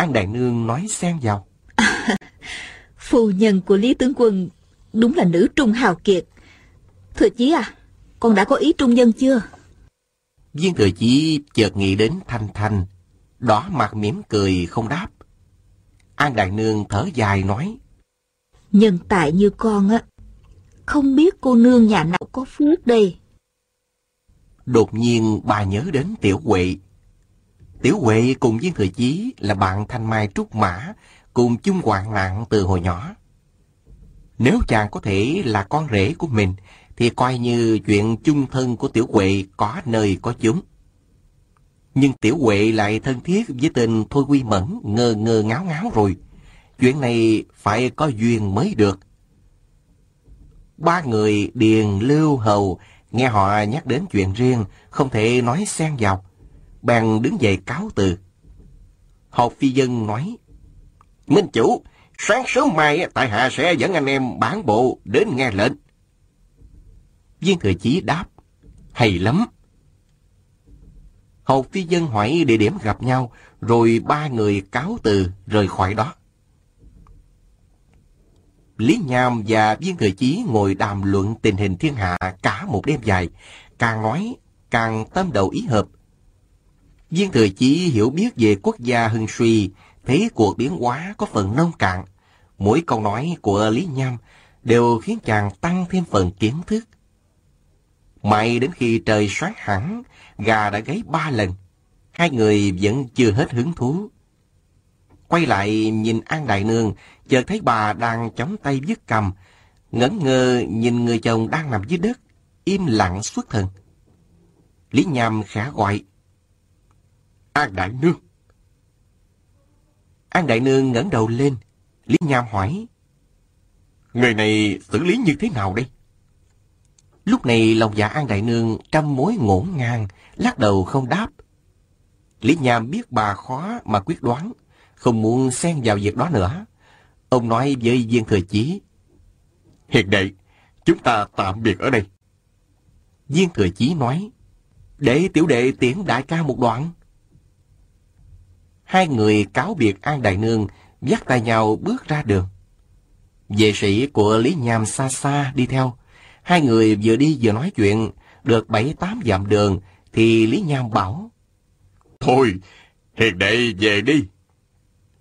An Đại Nương nói xen vào. Phu nhân của Lý Tướng Quân đúng là nữ trung hào kiệt. Thừa chí à, con đã có ý trung nhân chưa? Viên thừa chí chợt nghĩ đến Thanh Thanh, đỏ mặt mỉm cười không đáp. An Đại Nương thở dài nói. Nhân tài như con á, không biết cô nương nhà nào có phước đây. Đột nhiên bà nhớ đến Tiểu Huệ. Tiểu Huệ cùng Viên Thừa Chí là bạn Thanh Mai Trúc Mã, cùng chung hoạn nạn từ hồi nhỏ. Nếu chàng có thể là con rể của mình, thì coi như chuyện chung thân của Tiểu Huệ có nơi có chúng. Nhưng Tiểu Huệ lại thân thiết với tên Thôi Quy Mẫn ngơ ngơ ngáo ngáo rồi. Chuyện này phải có duyên mới được. Ba người Điền, Lưu, Hầu nghe họ nhắc đến chuyện riêng, không thể nói xen vào. Bèn đứng dậy cáo từ. Hột Phi Dân nói, Minh Chủ, sáng sớm mai tại hạ sẽ dẫn anh em bản bộ đến nghe lệnh. Viên Thừa Chí đáp, hay lắm. Hầu Phi Dân hỏi địa điểm gặp nhau, rồi ba người cáo từ rời khỏi đó. Lý Nham và Viên Thừa Chí ngồi đàm luận tình hình thiên hạ cả một đêm dài, càng nói càng tâm đầu ý hợp. Viên Thừa Chí hiểu biết về quốc gia hưng suy, thấy cuộc biến hóa có phần nông cạn. Mỗi câu nói của Lý Nham đều khiến chàng tăng thêm phần kiến thức. May đến khi trời sáng hẳn, gà đã gáy ba lần. Hai người vẫn chưa hết hứng thú. Quay lại nhìn An Đại Nương, chợt thấy bà đang chống tay dứt cầm, ngẩn ngơ nhìn người chồng đang nằm dưới đất, im lặng xuất thần. Lý Nham khả gọi. An Đại Nương! An Đại Nương ngẩng đầu lên, Lý Nham hỏi. Người này xử lý như thế nào đây? Lúc này lòng dạ An Đại Nương trăm mối ngổn ngang, lắc đầu không đáp. Lý Nham biết bà khó mà quyết đoán, không muốn xen vào việc đó nữa. Ông nói với viên thừa chí. Hiện đệ, chúng ta tạm biệt ở đây. Viên thừa chí nói, để tiểu đệ tiễn đại ca một đoạn. Hai người cáo biệt An Đại Nương, dắt tay nhau bước ra đường. Vệ sĩ của Lý Nham xa xa đi theo. Hai người vừa đi vừa nói chuyện, được bảy tám dặm đường, thì Lý Nham bảo. Thôi, hiền đệ về đi.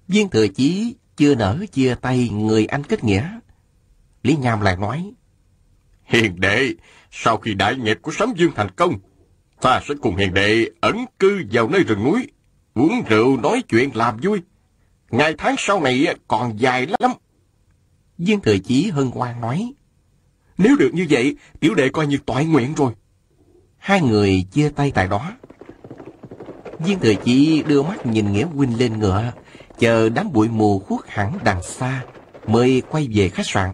Viên thừa chí chưa nở chia tay người anh kết nghĩa. Lý Nham lại nói. Hiền đệ, sau khi đại nghiệp của Sấm Dương thành công, ta sẽ cùng hiền đệ ẩn cư vào nơi rừng núi, uống rượu nói chuyện làm vui. Ngày tháng sau này còn dài lắm. Viên Thừa Chí hân hoan nói. Nếu được như vậy, tiểu đệ coi như toại nguyện rồi. Hai người chia tay tại đó. Viên Thừa Chí đưa mắt nhìn Nghĩa huynh lên ngựa, chờ đám bụi mù khuất hẳn đằng xa, mới quay về khách sạn.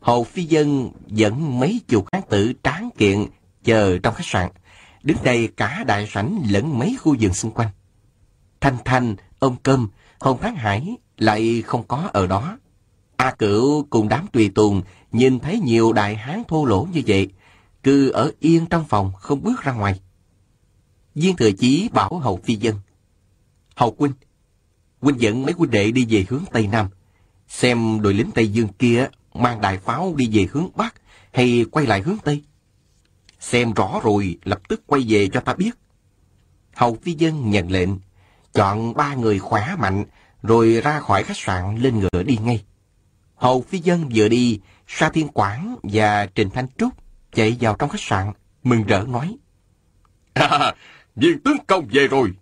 Hồ Phi Dân dẫn mấy chục hán tử tráng kiện chờ trong khách sạn, đứng đây cả đại sảnh lẫn mấy khu vườn xung quanh. Thanh Thanh, ông Cơm, Hồng Thắng Hải lại không có ở đó. A Cửu cùng đám tùy tùng nhìn thấy nhiều đại hán thô lỗ như vậy, cứ ở yên trong phòng không bước ra ngoài. Viên Thừa Chí bảo Hầu Phi Dân. Hầu quynh, quynh dẫn mấy huynh đệ đi về hướng Tây Nam, xem đội lính Tây Dương kia mang đại pháo đi về hướng Bắc hay quay lại hướng Tây. Xem rõ rồi lập tức quay về cho ta biết. Hầu Phi Dân nhận lệnh, chọn ba người khỏe mạnh rồi ra khỏi khách sạn lên ngựa đi ngay. Hầu Phi Dân vừa đi, Sa Thiên Quảng và Trình Thanh Trúc chạy vào trong khách sạn, mừng rỡ nói. À, viên tướng công về rồi.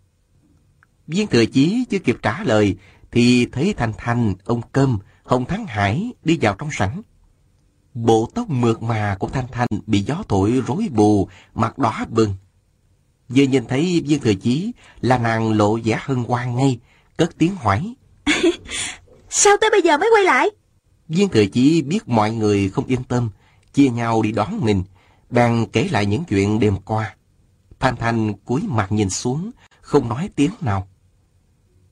Viên thừa chí chưa kịp trả lời, thì thấy Thanh Thanh, ông Cơm, Hồng Thắng Hải đi vào trong sảnh. Bộ tóc mượt mà của Thanh Thanh bị gió thổi rối bù, mặt đỏ bừng. Vừa nhìn thấy viên thừa chí là nàng lộ vẻ hân hoan ngay, cất tiếng hỏi. Sao tới bây giờ mới quay lại? Viên thừa chí biết mọi người không yên tâm, chia nhau đi đón mình, bèn kể lại những chuyện đêm qua. Thanh Thanh cúi mặt nhìn xuống, không nói tiếng nào.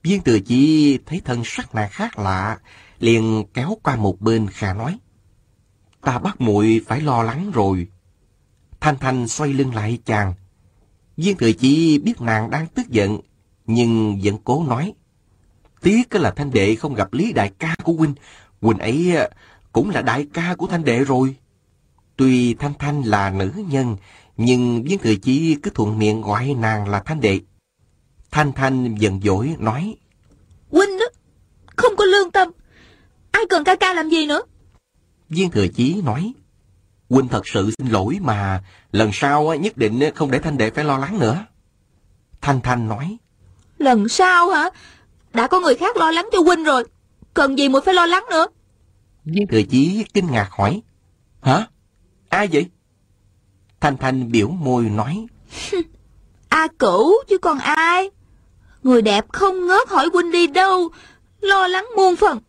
Viên thừa chí thấy thân sắc nàng khác lạ, liền kéo qua một bên khà nói. Ta bắt muội phải lo lắng rồi. Thanh Thanh xoay lưng lại chàng. Viên thừa chí biết nàng đang tức giận, nhưng vẫn cố nói. Tiếc là Thanh Đệ không gặp Lý đại ca của huynh. Huynh ấy à, cũng là đại ca của Thanh Đệ rồi. Tuy Thanh Thanh là nữ nhân, nhưng viên thừa chí cứ thuận miệng gọi nàng là Thanh Đệ. Thanh Thanh giận dỗi nói. Huynh đó, không có lương tâm. Ai cần ca ca làm gì nữa? Viên thừa chí nói. Huynh thật sự xin lỗi mà, lần sau nhất định không để Thanh Đệ phải lo lắng nữa. Thanh Thanh nói. Lần sau hả? Đã có người khác lo lắng cho Huynh rồi. Cần gì mới phải lo lắng nữa? Viên thừa chí kinh ngạc hỏi. Hả? Ai vậy? Thanh Thanh biểu môi nói. A cửu chứ còn ai? Người đẹp không ngớt hỏi huynh đi đâu, lo lắng muôn phần.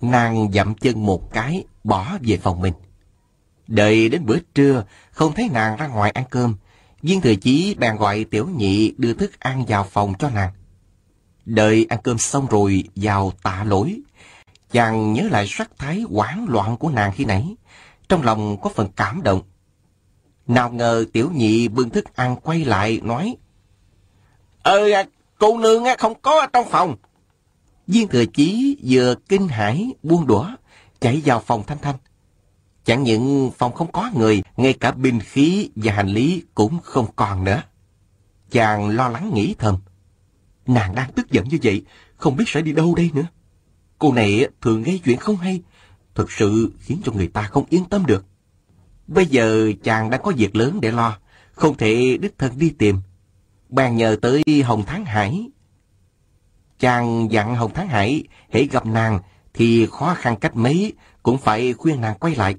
Nàng dậm chân một cái, bỏ về phòng mình. Đợi đến bữa trưa, không thấy nàng ra ngoài ăn cơm. Viên thừa chí bèn gọi tiểu nhị đưa thức ăn vào phòng cho nàng. Đợi ăn cơm xong rồi vào tạ lỗi. Chàng nhớ lại sắc thái hoảng loạn của nàng khi nãy. Trong lòng có phần cảm động. Nào ngờ tiểu nhị bưng thức ăn quay lại nói. Ờ, cô nương không có ở trong phòng. Viên thừa chí vừa kinh hãi buông đũa, chạy vào phòng Thanh Thanh. Chẳng những phòng không có người, ngay cả binh khí và hành lý cũng không còn nữa. Chàng lo lắng nghĩ thầm. Nàng đang tức giận như vậy, không biết sẽ đi đâu đây nữa. Cô này thường gây chuyện không hay, thực sự khiến cho người ta không yên tâm được. Bây giờ chàng đang có việc lớn để lo, không thể đích thân đi tìm. Bàn nhờ tới Hồng Thắng Hải. Chàng dặn Hồng Thắng Hải, hãy gặp nàng thì khó khăn cách mấy cũng phải khuyên nàng quay lại.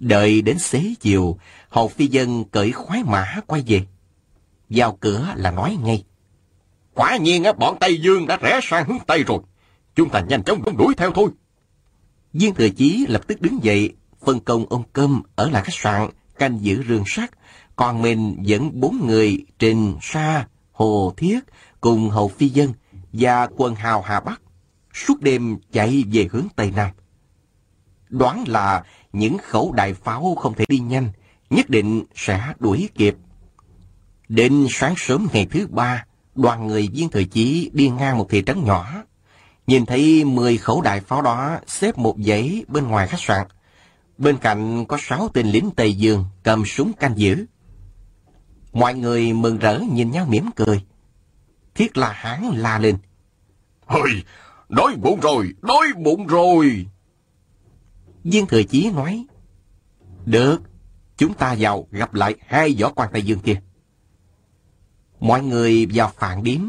Đợi đến xế chiều, Hầu Phi Dân cởi khoái mã quay về. Vào cửa là nói ngay. Quả nhiên bọn Tây Dương đã rẽ sang hướng Tây rồi. Chúng ta nhanh chóng đuổi theo thôi. Viên Thừa Chí lập tức đứng dậy, phân công ông Cơm ở lại khách sạn, canh giữ rương sắt, còn mình dẫn bốn người Trình, Sa, Hồ Thiết cùng Hầu Phi Dân và quân hào Hà Bắc suốt đêm chạy về hướng Tây Nam. Đoán là những khẩu đại pháo không thể đi nhanh, nhất định sẽ đuổi kịp. Đến sáng sớm ngày thứ ba, đoàn người viên thời chí đi ngang một thị trấn nhỏ. Nhìn thấy 10 khẩu đại pháo đó xếp một dãy bên ngoài khách sạn. Bên cạnh có sáu tên lính Tây Dương cầm súng canh giữ. Mọi người mừng rỡ nhìn nhau mỉm cười. Thiết là hán la lên. Hơi, đói bụng rồi, đói bụng rồi. Viên Thừa Chí nói. Được, chúng ta vào gặp lại hai võ quan Tây Dương kia. Mọi người vào phản điếm,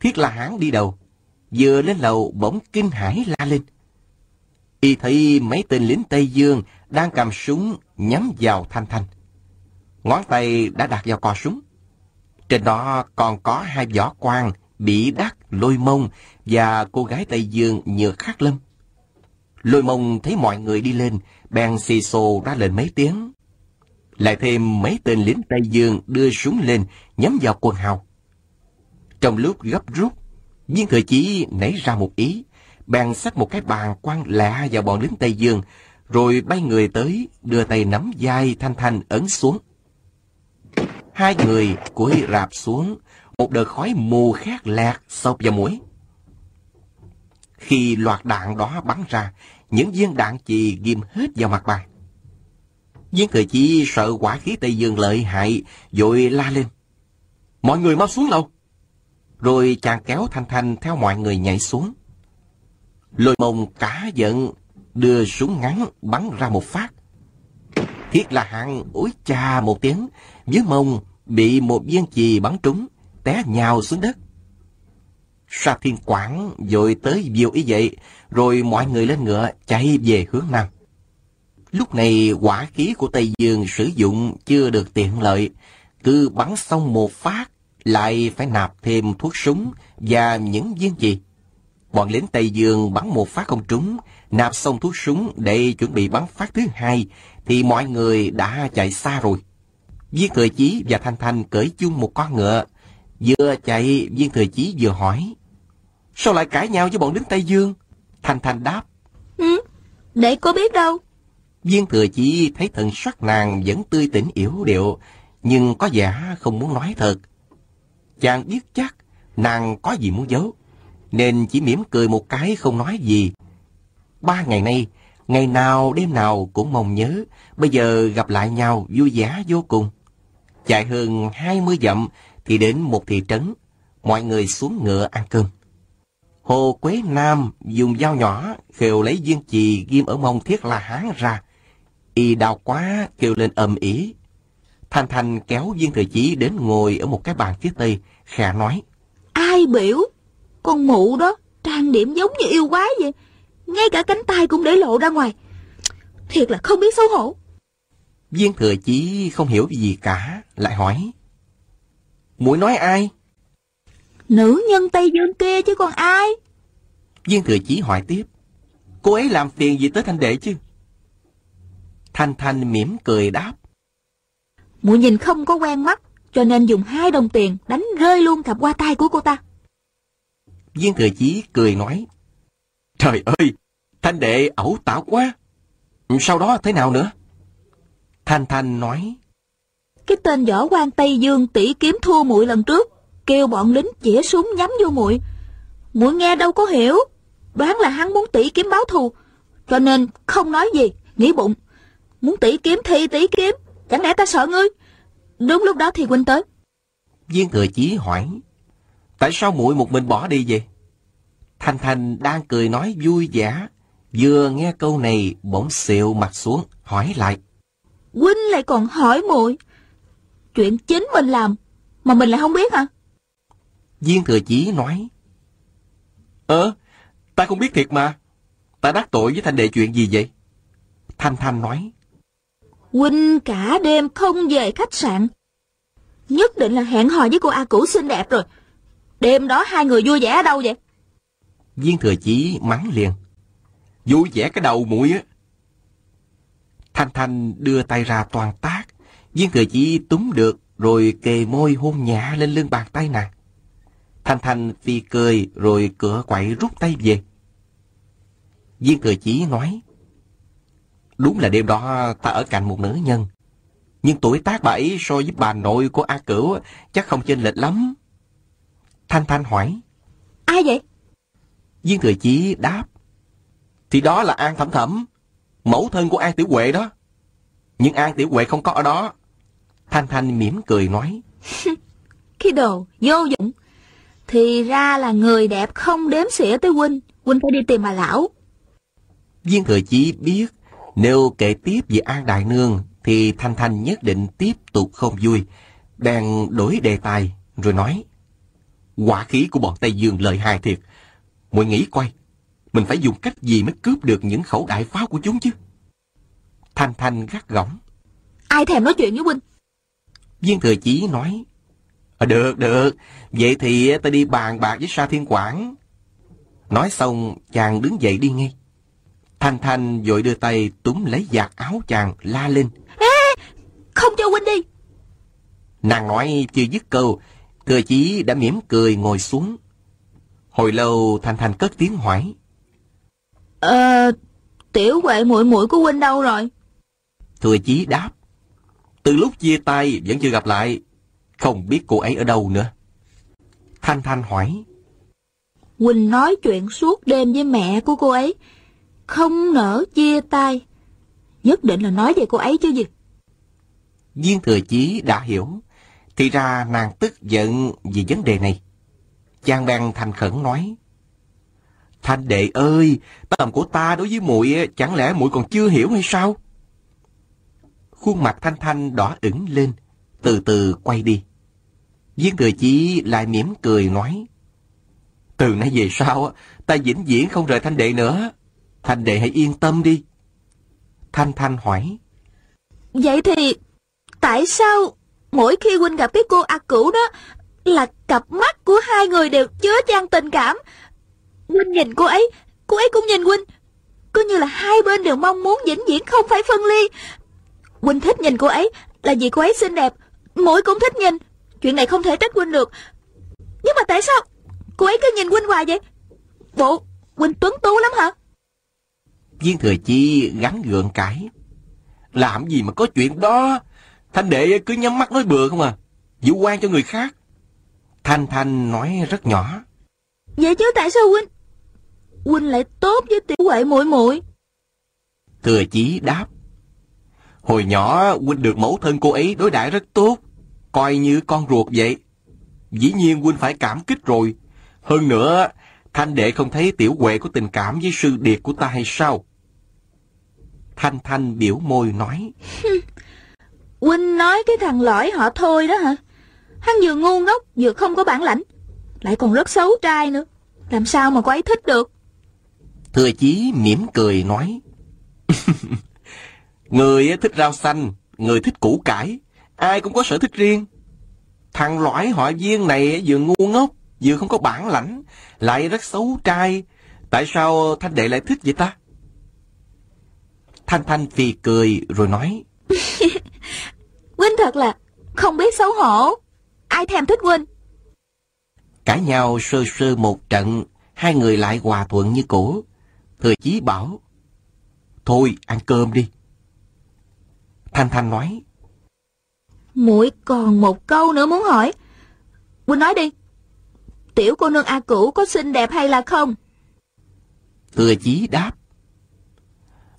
Thiết là hán đi đầu. Vừa lên lầu bỗng kinh hãi la lên. Y thấy mấy tên lính Tây Dương đang cầm súng nhắm vào Thanh Thanh. Ngón tay đã đặt vào cò súng. Trên đó còn có hai võ quan bị đắc lôi mông và cô gái Tây Dương nhược khắc lâm. Lôi mông thấy mọi người đi lên, bèn xì xồ ra lên mấy tiếng. Lại thêm mấy tên lính Tây Dương đưa súng lên, nhắm vào quần hào. Trong lúc gấp rút, viên thừa chí nảy ra một ý, bèn xách một cái bàn quăng lạ vào bọn lính Tây Dương, rồi bay người tới, đưa tay nắm vai Thanh Thanh ấn xuống. Hai người cúi rạp xuống, một đợt khói mù khét lẹt xộc vào mũi. Khi loạt đạn đó bắn ra, những viên đạn chì ghim hết vào mặt bà. Viên cười chi sợ quả khí Tây Dương lợi hại, vội la lên. Mọi người mau xuống lầu. Rồi chàng kéo Thanh Thanh theo mọi người nhảy xuống. Lôi mông cả giận, đưa súng ngắn bắn ra một phát. Thiết là hạng ối cha một tiếng, dưới mông bị một viên chì bắn trúng, té nhào xuống đất. Sa Thiên Quảng dội tới diều ý vậy, rồi mọi người lên ngựa chạy về hướng Nam. Lúc này quả khí của Tây Dương sử dụng chưa được tiện lợi, cứ bắn xong một phát lại phải nạp thêm thuốc súng và những viên gì. Bọn lính Tây Dương bắn một phát không trúng, nạp xong thuốc súng để chuẩn bị bắn phát thứ hai, thì mọi người đã chạy xa rồi. Viên Thừa Chí và Thanh Thanh cởi chung một con ngựa. Vừa chạy, Viên Thừa Chí vừa hỏi. Sao lại cãi nhau với bọn lính Tây Dương? Thanh Thanh đáp. Ừ, để có biết đâu. Viên Thừa Chí thấy thần sắc nàng vẫn tươi tỉnh yếu điệu, nhưng có vẻ không muốn nói thật. Chàng biết chắc nàng có gì muốn giấu. nên chỉ mỉm cười một cái không nói gì. Ba ngày nay, ngày nào đêm nào cũng mong nhớ, bây giờ gặp lại nhau vui vẻ vô cùng. Chạy hơn 20 dặm thì đến một thị trấn, mọi người xuống ngựa ăn cơm. Hồ Quế Nam dùng dao nhỏ khều lấy viên chì ghim ở mông thiết la hán ra. Y đau quá kêu lên ầm ĩ. Thanh Thanh kéo viên thừa chí đến ngồi ở một cái bàn phía tây, khẽ nói. Ai biểu? Con mụ đó, trang điểm giống như yêu quái vậy. Ngay cả cánh tay cũng để lộ ra ngoài. Thiệt là không biết xấu hổ. Viên thừa chí không hiểu gì cả, lại hỏi. Mũi nói ai? Nữ nhân Tây Dương kia chứ còn ai? Viên thừa chí hỏi tiếp. Cô ấy làm phiền gì tới thanh đệ chứ? Thanh Thanh mỉm cười đáp. Mụ nhìn không có quen mắt, cho nên dùng hai đồng tiền đánh rơi luôn cặp qua tay của cô ta. Viên thừa chí cười nói. Trời ơi, thanh đệ ẩu tảo quá. Sau đó thế nào nữa? Thanh Thanh nói. Cái tên võ quan Tây Dương tỷ kiếm thua muội lần trước, kêu bọn lính chĩa súng nhắm vô muội. Muội nghe đâu có hiểu, đoán là hắn muốn tỷ kiếm báo thù, cho nên không nói gì, nghĩ bụng. Muốn tỷ kiếm thì tỷ kiếm, chẳng lẽ ta sợ ngươi? Đúng lúc đó thì huynh tới. Viên thừa chí hỏi. Tại sao muội một mình bỏ đi vậy? Thanh Thanh đang cười nói vui vẻ, vừa nghe câu này bỗng xịu mặt xuống, hỏi lại. Huynh lại còn hỏi muội Chuyện chính mình làm Mà mình lại không biết hả? Viên thừa chí nói Ờ Ta không biết thiệt mà. Ta đắc tội với Thanh Đệ chuyện gì vậy? Thanh Thanh nói Huynh cả đêm không về khách sạn. Nhất định là hẹn hò với cô A Cửu xinh đẹp rồi. Đêm đó hai người vui vẻ ở đâu vậy? Viên thừa chí mắng liền Vui vẻ cái đầu mũi á. Thanh Thanh đưa tay ra toàn tác. Viên thừa chỉ túm được rồi kề môi hôn nhã lên lưng bàn tay nàng. Thanh Thanh phi cười rồi cửa quậy rút tay về. Viên thừa chỉ nói. Đúng là đêm đó ta ở cạnh một nữ nhân. Nhưng tuổi tác bà ấy so với bà nội của A Cửu chắc không chênh lệch lắm. Thanh Thanh hỏi. Ai vậy? Viên thừa chí đáp. Thì đó là An Thẩm Thẩm mẫu thân của An Tiểu Huệ đó. Nhưng An Tiểu Huệ không có ở đó. Thanh Thanh mỉm cười nói. Cái đồ vô dụng. Thì ra là người đẹp không đếm xỉa tới huynh. Huynh phải đi tìm bà lão. Viên thừa chí biết nếu kể tiếp về An Đại Nương thì Thanh Thanh nhất định tiếp tục không vui. Đang đổi đề tài rồi nói. Quả khí của bọn Tây Dương lợi hại thiệt. Mọi nghĩ coi, mình phải dùng cách gì mới cướp được những khẩu đại pháo của chúng chứ? Thanh Thanh gắt gỏng. Ai thèm nói chuyện với huynh? Viên thừa chí nói. À, được, được. Vậy thì ta đi bàn bạc với Sa Thiên Quảng. Nói xong, chàng đứng dậy đi ngay. Thanh Thanh vội đưa tay túm lấy giặt áo chàng, la lên. Ê, không cho huynh đi. Nàng nói chưa dứt câu, thừa chí đã mỉm cười ngồi xuống. Hồi lâu Thanh Thanh cất tiếng hỏi. Ờ, tiểu huệ muội muội của huynh đâu rồi? Thừa chí đáp. Từ lúc chia tay vẫn chưa gặp lại. Không biết cô ấy ở đâu nữa. Thanh Thanh hỏi. Huynh nói chuyện suốt đêm với mẹ của cô ấy. Không nỡ chia tay. Nhất định là nói về cô ấy chứ gì. Viên thừa chí đã hiểu. Thì ra nàng tức giận vì vấn đề này. Chàng bèn thành khẩn nói. Thanh đệ ơi, tầm của ta đối với muội chẳng lẽ muội còn chưa hiểu hay sao? Khuôn mặt Thanh Thanh đỏ ửng lên, từ từ quay đi. Viên thừa chí lại mỉm cười nói. Từ nay về sau, ta vĩnh viễn không rời Thanh đệ nữa. Thanh đệ hãy yên tâm đi. Thanh Thanh hỏi. Vậy thì, tại sao mỗi khi huynh gặp cái cô A Cửu đó, là cặp mắt của hai người đều chứa chan tình cảm, Huynh nhìn cô ấy, cô ấy cũng nhìn Huynh. Cứ như là hai bên đều mong muốn vĩnh viễn không phải phân ly. Huynh thích nhìn cô ấy là vì cô ấy xinh đẹp, mỗi cũng thích nhìn. Chuyện này không thể trách Huynh được. Nhưng mà tại sao cô ấy cứ nhìn Huynh hoài vậy? Bộ, Huynh tuấn tú lắm hả? Viên Thừa Chi gắn gượng cãi. Làm gì mà có chuyện đó? Thanh đệ cứ nhắm mắt nói bừa không à. Dụ quan cho người khác. Thanh Thanh nói rất nhỏ. Vậy chứ tại sao huynh huynh lại tốt với tiểu huệ muội muội? Thừa chí đáp. Hồi nhỏ huynh được mẫu thân cô ấy đối đãi rất tốt, coi như con ruột vậy. Dĩ nhiên huynh phải cảm kích rồi. Hơn nữa, Thanh đệ không thấy tiểu huệ có tình cảm với sư điệt của ta hay sao? Thanh Thanh biểu môi nói. huynh nói cái thằng lõi họ thôi đó hả? Hắn vừa ngu ngốc, vừa không có bản lãnh. Lại còn rất xấu trai nữa. Làm sao mà cô ấy thích được? Thừa chí mỉm cười nói. người thích rau xanh, người thích củ cải. Ai cũng có sở thích riêng. Thằng lõi họ viên này vừa ngu ngốc, vừa không có bản lãnh, lại rất xấu trai. Tại sao Thanh Đệ lại thích vậy ta? Thanh Thanh phì cười rồi nói. Huynh thật là không biết xấu hổ. Ai thèm thích Huynh? Cãi nhau sơ sơ một trận, hai người lại hòa thuận như cũ. Thừa chí bảo, Thôi ăn cơm đi. Thanh Thanh nói, muội còn một câu nữa muốn hỏi. Huynh nói đi. Tiểu cô nương A Cửu có xinh đẹp hay là không? Thừa chí đáp,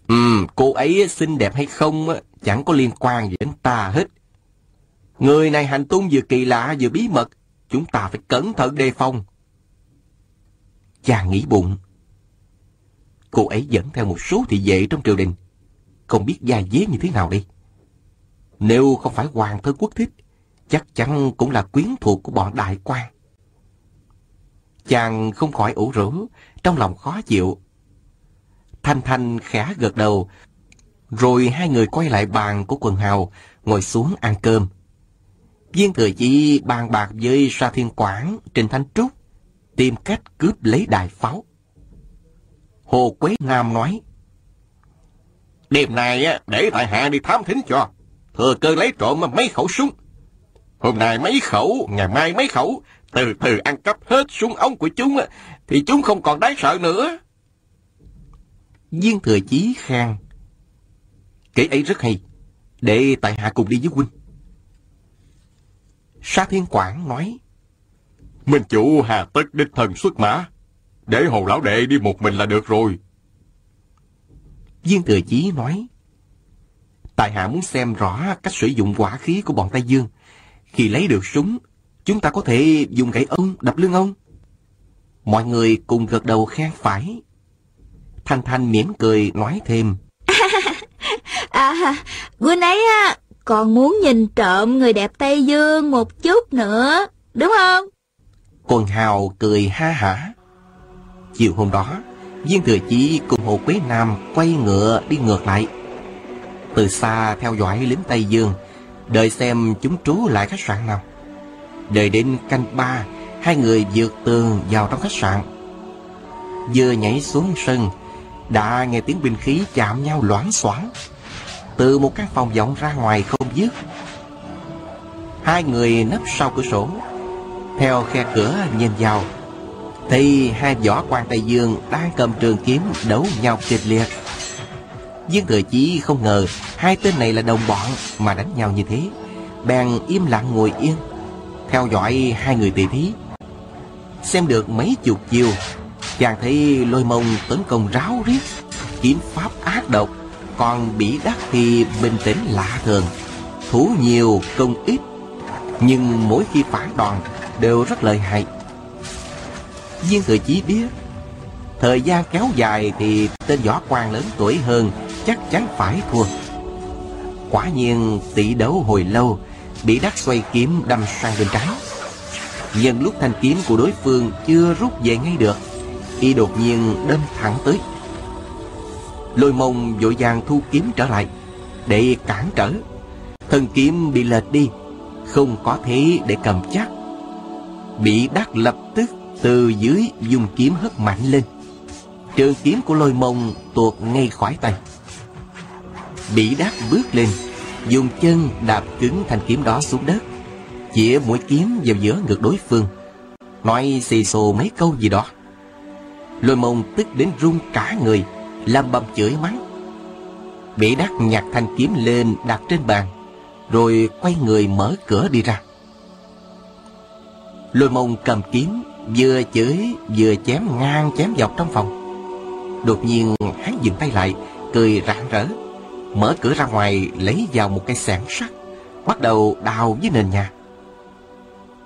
Ừm, cô ấy xinh đẹp hay không chẳng có liên quan gì đến ta hết. Người này hành tung vừa kỳ lạ vừa bí mật, chúng ta phải cẩn thận đề phòng. Chàng nghĩ bụng. Cô ấy dẫn theo một số thị vệ trong triều đình. Không biết gia dế như thế nào đây. Nếu không phải hoàng thân quốc thích, chắc chắn cũng là quyến thuộc của bọn đại quan. Chàng không khỏi ủ rũ, trong lòng khó chịu. Thanh Thanh khẽ gật đầu, rồi hai người quay lại bàn của quần hào, ngồi xuống ăn cơm. Viên Thừa Chi bàn bạc với Sa Thiên Quảng, Trình Thanh Trúc, tìm cách cướp lấy đại pháo. Hồ Quế Nam nói, Đêm nay để tại hạ đi thám thính cho, thừa cơ lấy trộm mấy khẩu súng. Hôm nay mấy khẩu, ngày mai mấy khẩu, từ từ ăn cắp hết súng ống của chúng, thì chúng không còn đáng sợ nữa. Viên Thừa Chí khen, Kế ấy rất hay, để tại hạ cùng đi với huynh. Sa Thiên Quảng nói, Minh chủ hà tất đích thần xuất mã, để hồ lão đệ đi một mình là được rồi. Viên Thừa Chí nói, Tại hạ muốn xem rõ cách sử dụng quả khí của bọn Tây Dương. Khi lấy được súng, chúng ta có thể dùng gậy ông đập lưng ông. Mọi người cùng gật đầu khen phải. Thanh Thanh mỉm cười nói thêm. à, Huynh ấy á, còn muốn nhìn trộm người đẹp Tây Dương một chút nữa, đúng không? Quần hào cười ha hả. Chiều hôm đó, Viên Thừa Chí cùng Hồ Quế Nam quay ngựa đi ngược lại. Từ xa theo dõi lính Tây Dương, đợi xem chúng trú lại khách sạn nào. Đợi đến canh ba, hai người vượt tường vào trong khách sạn. Vừa nhảy xuống sân, đã nghe tiếng binh khí chạm nhau loảng xoảng. Từ một căn phòng vọng ra ngoài không dứt. Hai người nấp sau cửa sổ, theo khe cửa nhìn vào, thì hai võ quan Tây Dương đang cầm trường kiếm đấu nhau kịch liệt. Dương Thừa Chí không ngờ hai tên này là đồng bọn mà đánh nhau như thế. Bèn im lặng ngồi yên, theo dõi hai người tỷ thí. Xem được mấy chục chiều, chàng thấy lôi mông tấn công ráo riết, kiếm pháp ác độc, còn bị đắc thì bình tĩnh lạ thường. Thủ nhiều, công ít, nhưng mỗi khi phản đòn đều rất lợi hại. Viên Thừa Chí biết, thời gian kéo dài thì tên võ quan lớn tuổi hơn chắc chắn phải thua. Quả nhiên tỷ đấu hồi lâu, bị đắc xoay kiếm đâm sang bên trái. Nhân lúc thanh kiếm của đối phương chưa rút về ngay được, y đột nhiên đâm thẳng tới. Lôi mông vội vàng thu kiếm trở lại, để cản trở. Thân kiếm bị lệch đi, không có thế để cầm chắc. Bị đắc lập tức từ dưới dùng kiếm hất mạnh lên. Trường kiếm của lôi mông tuột ngay khỏi tay. Bỉ đáp bước lên, dùng chân đạp cứng thanh kiếm đó xuống đất, chĩa mũi kiếm vào giữa ngực đối phương, nói xì xồ mấy câu gì đó. Lôi mông tức đến run cả người, làm bầm chửi mắng. Bỉ đắc nhặt thanh kiếm lên đặt trên bàn, rồi quay người mở cửa đi ra. Lôi mông cầm kiếm, Vừa chửi vừa chém ngang chém dọc trong phòng Đột nhiên hắn dừng tay lại Cười rạng rỡ Mở cửa ra ngoài, lấy vào một cây xẻng sắt, Bắt đầu đào với nền nhà.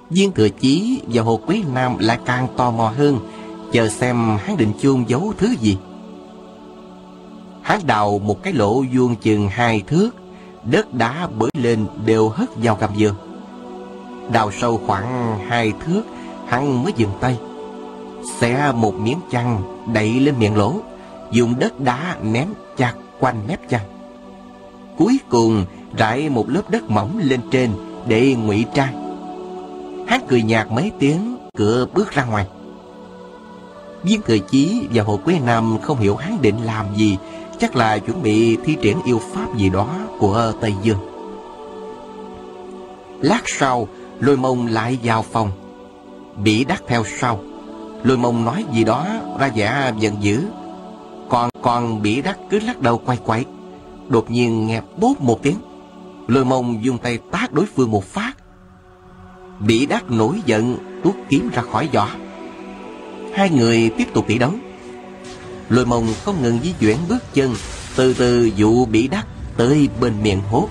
Viên thừa chí và Hồ Quế Nam lại càng tò mò hơn, Chờ xem hắn định chôn giấu thứ gì. Hắn đào một cái lỗ vuông chừng hai thước, Đất đá bới lên đều hất vào gầm giường. Đào sâu khoảng hai thước, Hắn mới dừng tay. Xẻ một miếng chăn đậy lên miệng lỗ, Dùng đất đá ném chặt quanh mép chăn. Cuối cùng, rải một lớp đất mỏng lên trên Để ngụy trang. Hắn cười nhạt mấy tiếng, Cửa bước ra ngoài. Viên Thời Chí và Hồ Quế Nam không hiểu hắn định làm gì, Chắc là chuẩn bị thi triển yêu pháp gì đó của Tây Dương. Lát sau, Lôi mông lại vào phòng. Bị đắc theo sau, Lôi mông nói gì đó ra vẻ giận dữ. Còn còn bị đắc cứ lắc đầu quay quay Đột nhiên nghe bốp một tiếng. Lôi mông dùng tay tát đối phương một phát. Bị đắc nổi giận, tuốt kiếm ra khỏi giỏ. Hai người tiếp tục tỷ đấu. Lôi mông không ngừng di chuyển bước chân, Từ từ dụ bị đắc tới bên miệng hố.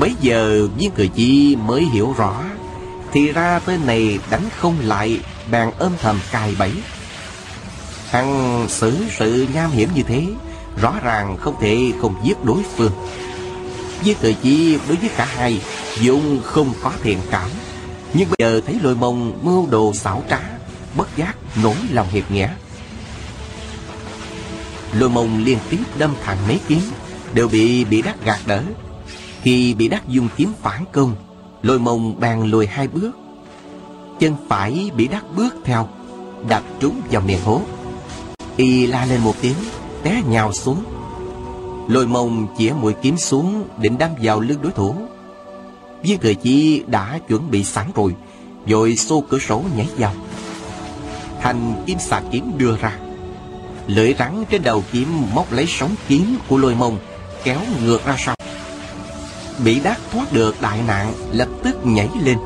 Bấy giờ viên cử chi mới hiểu rõ, Thì ra tên này đánh không lại, Bèn ôm thầm cài bẫy. Hắn xử sự nham hiểm như thế Rõ ràng không thể không giết đối phương. Với thời chi, đối với cả hai Dung không có thiện cảm, Nhưng bây giờ thấy lôi mông mưu đồ xảo trá, Bất giác nổi lòng hiệp nghĩa. Lôi mông liên tiếp đâm thẳng mấy kiếm, Đều bị bị đắc gạt đỡ. Khi bị đắc dung kiếm phản công, Lôi mông bàn lùi hai bước. Chân phải bị đắc bước theo Đập trúng vào miệng hố. Y la lên một tiếng Té nhào xuống. Lôi mông chĩa mũi kiếm xuống Định đâm vào lưng đối thủ. Viên thời chi đã chuẩn bị sẵn rồi Rồi xô cửa sổ nhảy vào. Thành kim xà kiếm đưa ra. Lưỡi rắn trên đầu kiếm móc lấy sóng kiếm của lôi mông, Kéo ngược ra sau. Bị đắc thoát được đại nạn, Lập tức nhảy lên.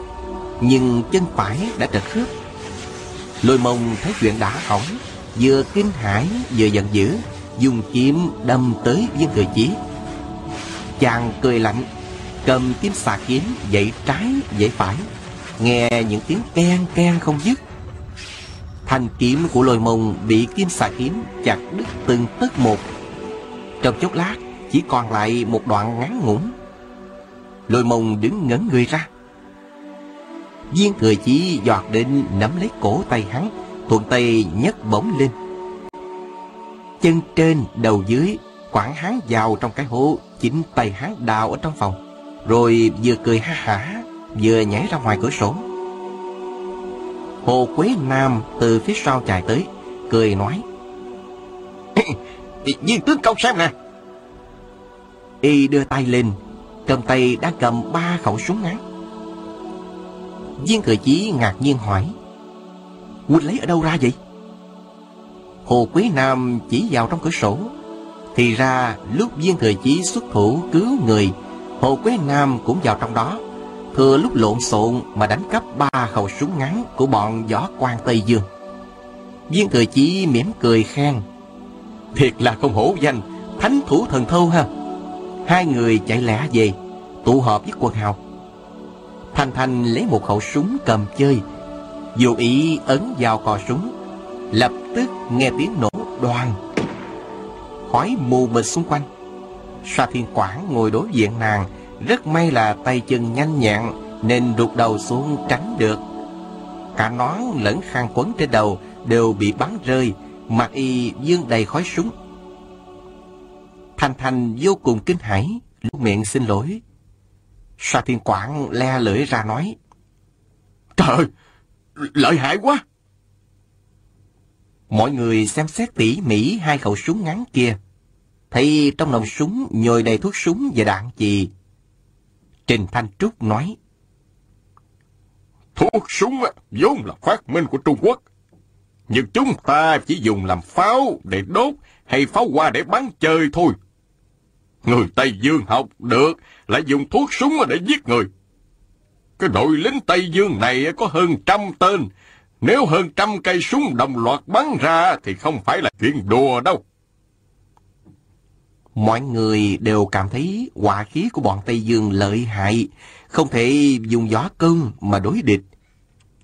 Nhưng chân phải đã trật khớp. Lôi mông thấy chuyện đã hỏng Vừa kinh hãi vừa giận dữ. Dùng kiếm đâm tới viên cười chí. Chàng cười lạnh, Cầm kiếm xà kiếm, dậy trái, dậy phải. Nghe những tiếng ken ken không dứt. Thanh kiếm của lôi mông bị kim xà kiếm chặt đứt từng tấc một. Trong chốc lát, chỉ còn lại một đoạn ngắn ngủn. Lôi mông đứng ngẩn người ra. Viên thừa chí giọt đến nắm lấy cổ tay hắn, Thuận tay nhấc bổng lên. Chân trên đầu dưới Quảng hắn vào trong cái hố Chính tay hắn đào ở trong phòng Rồi vừa cười ha hả Vừa nhảy ra ngoài cửa sổ. Hồ Quế Nam từ phía sau chạy tới Cười nói Viên tướng công xem nè. Y đưa tay lên trong tay đang cầm ba khẩu súng ngắn. Viên thừa chí ngạc nhiên hỏi Huynh lấy ở đâu ra vậy? Hồ Quý Nam chỉ vào trong cửa sổ. Thì ra lúc viên thừa chí xuất thủ cứu người Hồ Quế Nam cũng vào trong đó. Thừa lúc lộn xộn mà đánh cắp ba khẩu súng ngắn của bọn võ quan Tây Dương. Viên thừa chí mỉm cười khen. Thiệt là không hổ danh Thánh thủ thần thâu ha. Hai người chạy lẻ về Tụ họp với quần hào. Thanh Thanh lấy một khẩu súng cầm chơi. Dù ý ấn vào cò súng Lập tức nghe tiếng nổ đoàn Khói mù mịt xung quanh Sa Thiên Quảng ngồi đối diện nàng Rất may là tay chân nhanh nhẹn Nên rụt đầu xuống tránh được Cả nón lẫn khăn quấn trên đầu Đều bị bắn rơi Mặt y dương đầy khói súng Thanh Thanh vô cùng kinh hãi, lúc miệng xin lỗi. Sa Thiên Quảng le lưỡi ra nói. Trời, lợi hại quá! Mọi người xem xét tỉ mỉ hai khẩu súng ngắn kia. Thấy trong nòng súng nhồi đầy thuốc súng và đạn chì. Trình Thanh Trúc nói. Thuốc súng vốn là phát minh của Trung Quốc. Nhưng chúng ta chỉ dùng làm pháo để đốt hay pháo hoa để bắn chơi thôi. Người Tây Dương học được lại dùng thuốc súng để giết người. cái đội lính Tây Dương này có hơn trăm tên. Nếu hơn trăm cây súng đồng loạt bắn ra thì không phải là chuyện đùa đâu. Mọi người đều cảm thấy hỏa khí của bọn Tây Dương lợi hại, không thể dùng gió công mà đối địch.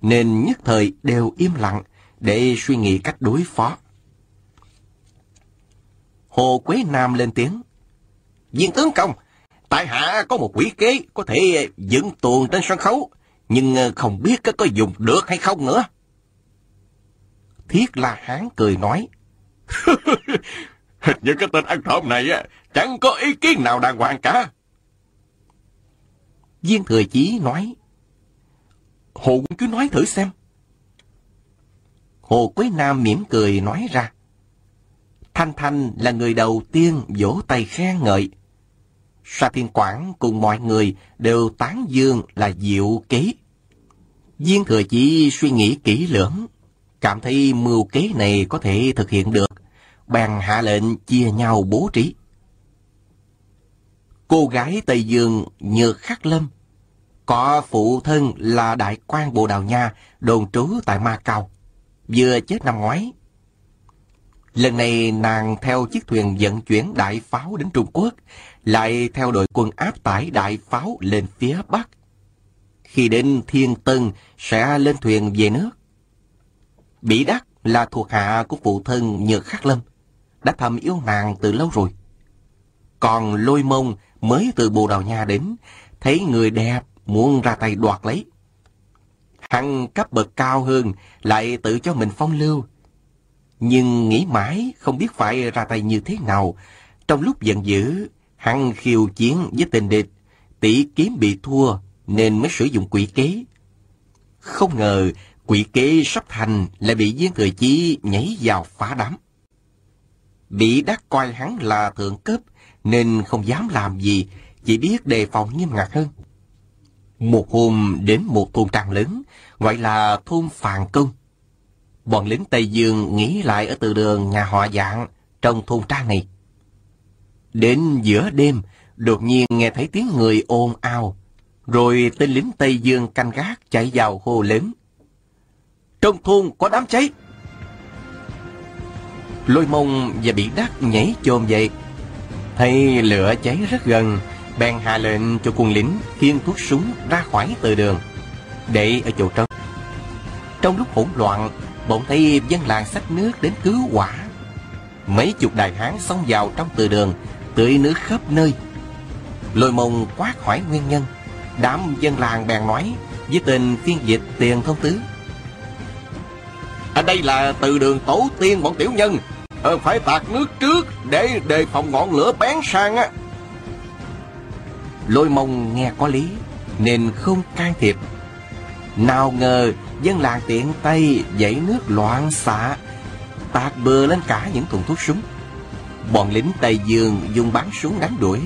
Nên nhất thời đều im lặng để suy nghĩ cách đối phó. Hồ Quế Nam lên tiếng. Viên tướng công, tại hạ có một quỷ kế có thể dựng tuồng trên sân khấu, nhưng không biết có dùng được hay không nữa. Thiết La Hán cười nói. Hình như cái tên ăn trộm này chẳng có ý kiến nào đàng hoàng cả. Viên Thừa Chí nói. Hồ cứ nói thử xem. Hồ Quế Nam mỉm cười nói ra. Thanh Thanh là người đầu tiên vỗ tay khen ngợi. Sa Thiên Quảng cùng mọi người đều tán dương là diệu kế. Viên Thừa Chí suy nghĩ kỹ lưỡng, cảm thấy mưu kế này có thể thực hiện được, bèn hạ lệnh chia nhau bố trí. Cô gái Tây Dương Nhược Khắc Lâm, có phụ thân là đại quan Bồ Đào Nha, đồn trú tại Ma Cao, vừa chết năm ngoái. Lần này nàng theo chiếc thuyền vận chuyển đại pháo đến Trung Quốc, lại theo đội quân áp tải đại pháo lên phía Bắc. Khi đến Thiên Tân sẽ lên thuyền về nước. Bỉ Đắc là thuộc hạ của phụ thân Nhược Khắc Lâm, đã thầm yêu nàng từ lâu rồi. Còn lôi mông mới từ Bồ Đào Nha đến, thấy người đẹp muốn ra tay đoạt lấy. Hắn cấp bậc cao hơn, lại tự cho mình phong lưu. Nhưng nghĩ mãi không biết phải ra tay như thế nào. Trong lúc giận dữ, hắn khiêu chiến với tình địch, tỷ kiếm bị thua nên mới sử dụng quỷ kế. Không ngờ quỷ kế sắp thành lại bị viên thừa chí nhảy vào phá đám. Bị đắc coi hắn là thượng cấp nên không dám làm gì, chỉ biết đề phòng nghiêm ngặt hơn. Một hôm đến một thôn trang lớn, gọi là thôn Phàn Công. Bọn lính Tây Dương nghỉ lại ở từ đường nhà họ dạng trong thôn trang này. Đến giữa đêm, đột nhiên nghe thấy tiếng người ồn ào, rồi tên lính Tây Dương canh gác chạy vào hô lớn. Trong thôn có đám cháy! Lôi mông và bị đắc nhảy chồm dậy. Thấy lửa cháy rất gần, bèn hạ lệnh cho quân lính khiêng thuốc súng ra khỏi từ đường, để ở chỗ trống. Trong lúc hỗn loạn, bỗng thấy dân làng xách nước đến cứu hỏa. Mấy chục đại hán xông vào trong từ đường, tưới nước khắp nơi. Lôi mông quát hỏi nguyên nhân, đám dân làng bèn nói với tên phiên dịch tiền thông tứ. Đây là từ đường tổ tiên bọn tiểu nhân, ờ, phải tạt nước trước để đề phòng ngọn lửa bén sang á. Lôi mông nghe có lý Nên không can thiệp Nào ngờ dân làng tiện tay Dãy nước loạn xạ Tạt bừa lên cả những thùng thuốc súng Bọn lính Tây Dương dùng bắn súng đánh đuổi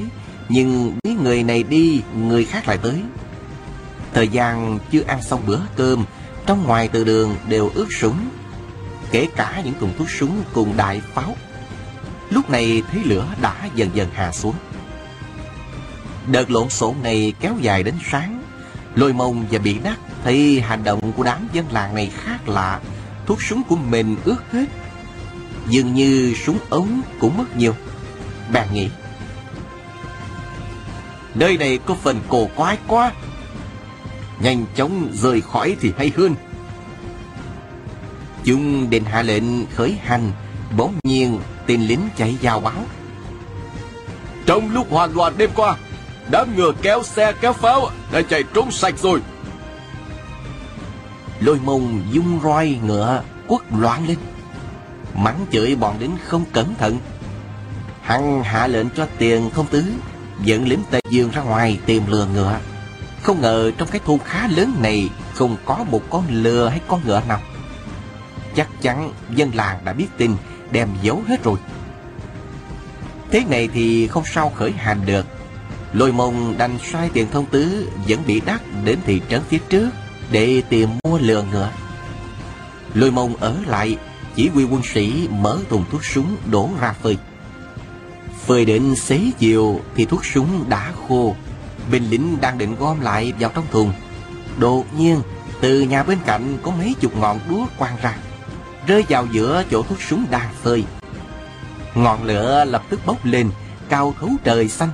Nhưng biết người này đi Người khác lại tới Thời gian chưa ăn xong bữa cơm Trong ngoài từ đường đều ướt sũng. Kể cả những thùng thuốc súng cùng đại pháo Lúc này thấy lửa đã dần dần hạ xuống Đợt lộn xộn này kéo dài đến sáng. Lôi mông và bị đắc thấy hành động của đám dân làng này khác lạ. Thuốc súng của mình ướt hết. Dường như súng ống cũng mất nhiều. Bạn nghĩ. Nơi này có phần cổ quái quá. Nhanh chóng rời khỏi thì hay hơn. Chúng định hạ lệnh khởi hành. Bỗng nhiên tên lính chạy vào báo. Trong lúc hoàn loạn đêm qua, Đám ngựa kéo xe kéo pháo đã chạy trốn sạch rồi. Lôi mông dung roi ngựa quất loạn lên. Mắng chửi bọn lính không cẩn thận. Hắn hạ lệnh cho tiền không tứ dẫn lính Tây Dương ra ngoài tìm lừa ngựa. Không ngờ trong cái thôn khá lớn này không có một con lừa hay con ngựa nào. Chắc chắn dân làng đã biết tin, đem giấu hết rồi. Thế này thì không sao khởi hành được. Lôi mông đành sai tiền thông tứ, Vẫn bị đắc đến thị trấn phía trước Để tìm mua lừa ngựa. Lôi mông ở lại, Chỉ huy quân sĩ mở thùng thuốc súng đổ ra phơi. Phơi đến xế chiều Thì thuốc súng đã khô. Binh lính đang định gom lại vào trong thùng. Đột nhiên, Từ nhà bên cạnh có mấy chục ngọn đuốc quang ra. Rơi vào giữa chỗ thuốc súng đang phơi. Ngọn lửa lập tức bốc lên, Cao thấu trời xanh.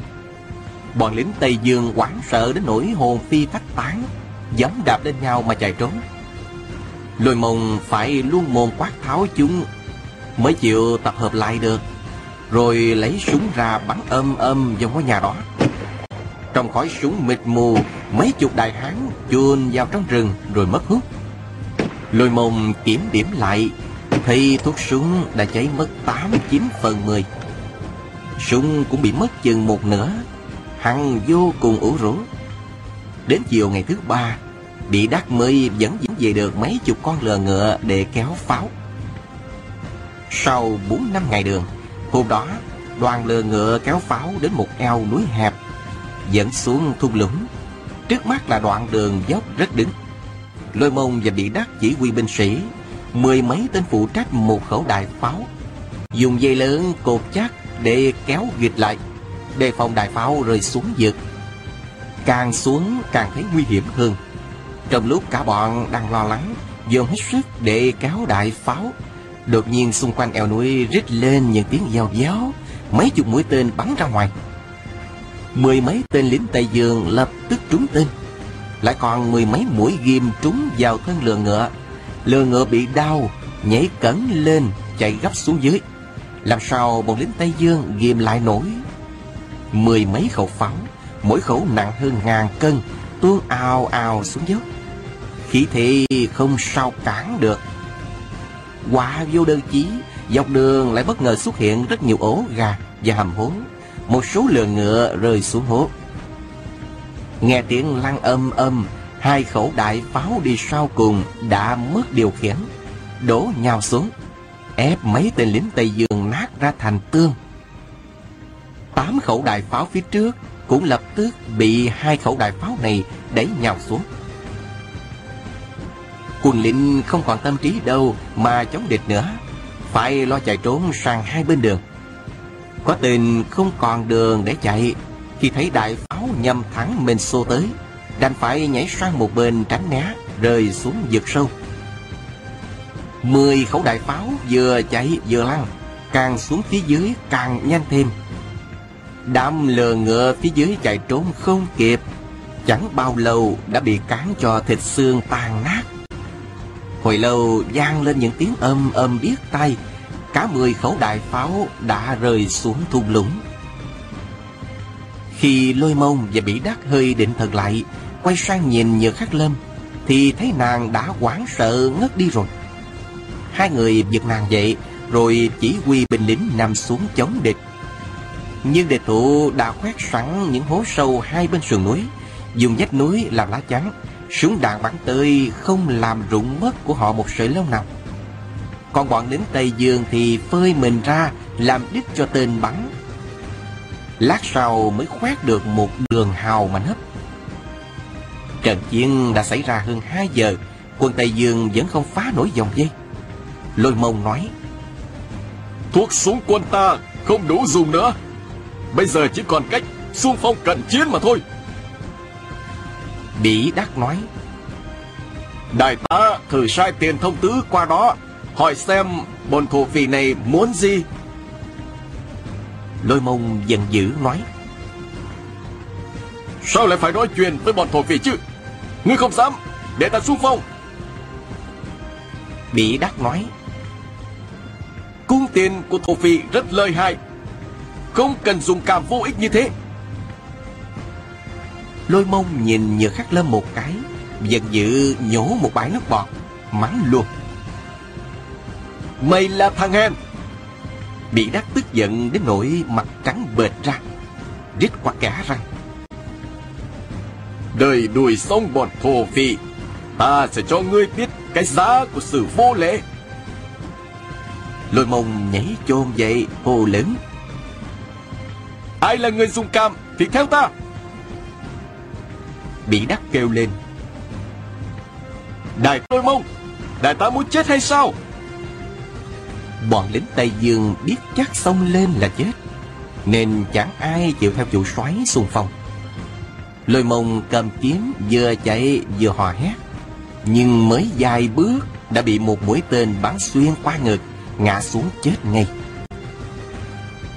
Bọn lính Tây Dương hoảng sợ đến nỗi hồn phi phách tán Giấm đạp lên nhau mà chạy trốn. Lôi mông phải luôn mồm quát tháo chúng, Mới chịu tập hợp lại được, Rồi lấy súng ra bắn âm âm vào ngôi nhà đó. Trong khói súng mịt mù, Mấy chục đại hán chuồn vào trong rừng rồi mất hút. Lôi mông kiểm điểm lại, Thì thuốc súng đã cháy mất 8-9 phần 10 Súng cũng bị mất chừng một nửa, Hằng vô cùng ủ rũ. Đến chiều ngày thứ ba, Bị đắc mới vẫn dẫn về được mấy chục con lừa ngựa để kéo pháo. Sau 4 năm ngày đường, Hôm đó, đoàn lừa ngựa kéo pháo đến một eo núi hẹp Dẫn xuống thung lũng. Trước mắt là đoạn đường dốc rất đứng. Lôi mông và bị đắc chỉ huy binh sĩ, Mười mấy tên phụ trách một khẩu đại pháo. Dùng dây lớn cột chắc để kéo gịt lại, Đề phòng đại pháo rơi xuống vực. Càng xuống càng thấy nguy hiểm hơn. Trong lúc cả bọn đang lo lắng, Dồn hết sức để kéo đại pháo, Đột nhiên xung quanh eo núi rít lên những tiếng giao giáo Mấy chục mũi tên bắn ra ngoài. Mười mấy tên lính Tây Dương lập tức trúng tên. Lại còn mười mấy mũi ghim trúng vào thân lừa ngựa. Lừa ngựa bị đau, Nhảy cẩn lên, chạy gấp xuống dưới. Làm sao bọn lính Tây Dương ghim lại nổi? Mười mấy khẩu pháo, Mỗi khẩu nặng hơn ngàn cân, Tuôn ào ào xuống dốc. Khí thế không sao cản được. Quả vô đơn chí, Dọc đường lại bất ngờ xuất hiện rất nhiều ổ gà và hầm hố. Một số lừa ngựa rơi xuống hố. Nghe tiếng lăn âm âm, Hai khẩu đại pháo đi sau cùng đã mất điều khiển. Đổ nhào xuống, Ép mấy tên lính Tây Dương nát ra thành tương. Tám khẩu đại pháo phía trước Cũng lập tức bị hai khẩu đại pháo này đẩy nhào xuống. Quân lính không còn tâm trí đâu mà chống địch nữa, Phải lo chạy trốn sang hai bên đường. Có tên không còn đường để chạy khi thấy đại pháo nhằm thẳng mình xô tới, Đành phải nhảy sang một bên tránh né, Rơi xuống vực sâu. Mười khẩu đại pháo vừa chạy vừa lăn, Càng xuống phía dưới càng nhanh thêm. Đám lừa ngựa phía dưới chạy trốn không kịp, Chẳng bao lâu đã bị cán cho thịt xương tan nát. Hồi lâu vang lên những tiếng âm âm biết tay Cả mười khẩu đại pháo đã rơi xuống thung lũng. Khi lôi mông và bị đắc hơi định thần lại, Quay sang nhìn nhược khắc lâm, Thì thấy nàng đã hoảng sợ ngất đi rồi. Hai người giật nàng dậy, Rồi chỉ huy binh lính nằm xuống chống địch. Nhưng địch thủ đã khoét sẵn những hố sâu hai bên sườn núi, Dùng vách núi làm lá chắn, Súng đạn bắn tới không làm rụng mất của họ một sợi lông nào. Còn bọn lính Tây Dương thì phơi mình ra Làm đích cho tên bắn. Lát sau mới khoét được một đường hào mà nấp. Trận chiến đã xảy ra hơn 2 giờ Quân Tây Dương vẫn không phá nổi dòng dây. Lôi mông nói Thuốc súng quân ta không đủ dùng nữa. Bây giờ chỉ còn cách xung phong cận chiến mà thôi. Bỉ Đắc nói Đại tá thử sai tiền thông tứ qua đó Hỏi xem bọn thổ phỉ này muốn gì Lôi mông giận dữ nói Sao lại phải nói chuyện với bọn thổ phỉ chứ? Ngươi không dám Để ta xung phong. Bỉ Đắc nói Cung tiền của thổ phỉ rất lợi hại. Không cần dùng cảm vô ích như thế. Lôi mông nhìn nhược khắc lâm một cái Giận dữ nhổ một bãi nước bọt Mắng luôn. Mày là thằng hèn Bị đắc tức giận đến nỗi mặt trắng bệt ra Rít qua cả răng. Đời đuổi xong bọn thổ phỉ Ta sẽ cho ngươi biết cái giá của sự vô lễ. Lôi mông nhảy chôn dậy hồ lớn. Ai là người dùng cam thì theo ta. Bị đắc kêu lên. Đại tôi mông Đại ta muốn chết hay sao Bọn lính Tây Dương biết chắc xông lên là chết, Nên chẳng ai chịu theo chủ soái xung phong. Lôi mông cầm kiếm vừa chạy vừa hò hét, Nhưng mới vài bước đã bị một mũi tên bắn xuyên qua ngực, Ngã xuống chết ngay.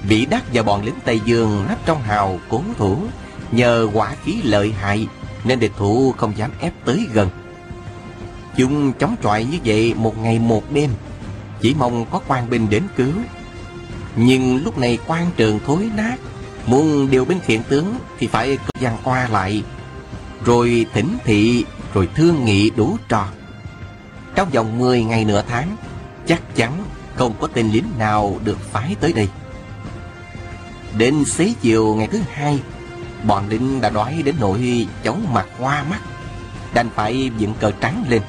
Vĩ Đắc và bọn lính Tây Dương nấp trong hào cố thủ, Nhờ quả khí lợi hại Nên địch thủ không dám ép tới gần. Chúng chống chọi như vậy một ngày một đêm chỉ mong có quan binh đến cứu. Nhưng lúc này quan trường thối nát, Muốn điều binh thiện tướng Thì phải có gian qua lại, Rồi thỉnh thị, Rồi thương nghị đủ trò. Trong vòng 10 ngày nửa tháng, Chắc chắn không có tên lính nào được phái tới đây. Đến xế chiều ngày thứ hai, Bọn lính đã đói đến nỗi chóng mặt hoa mắt, Đành phải dựng cờ trắng lên.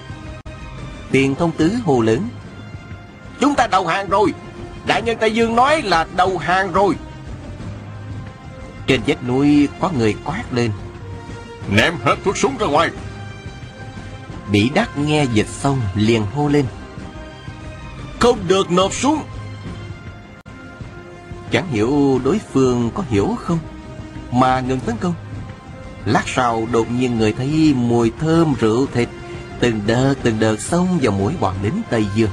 Tiền thông tứ hồ lớn Chúng ta đầu hàng rồi. Đại nhân Tây Dương nói là đầu hàng rồi. Trên vách núi có người quát lên. Ném hết thuốc súng ra ngoài. Bị đắc nghe dịch xong liền hô lên. Không được nộp súng. Chẳng hiểu đối phương có hiểu không Mà ngừng tấn công. Lát sau đột nhiên người thấy mùi thơm rượu thịt Từng đợt từng đợt xông vào mũi bọn lính Tây Dương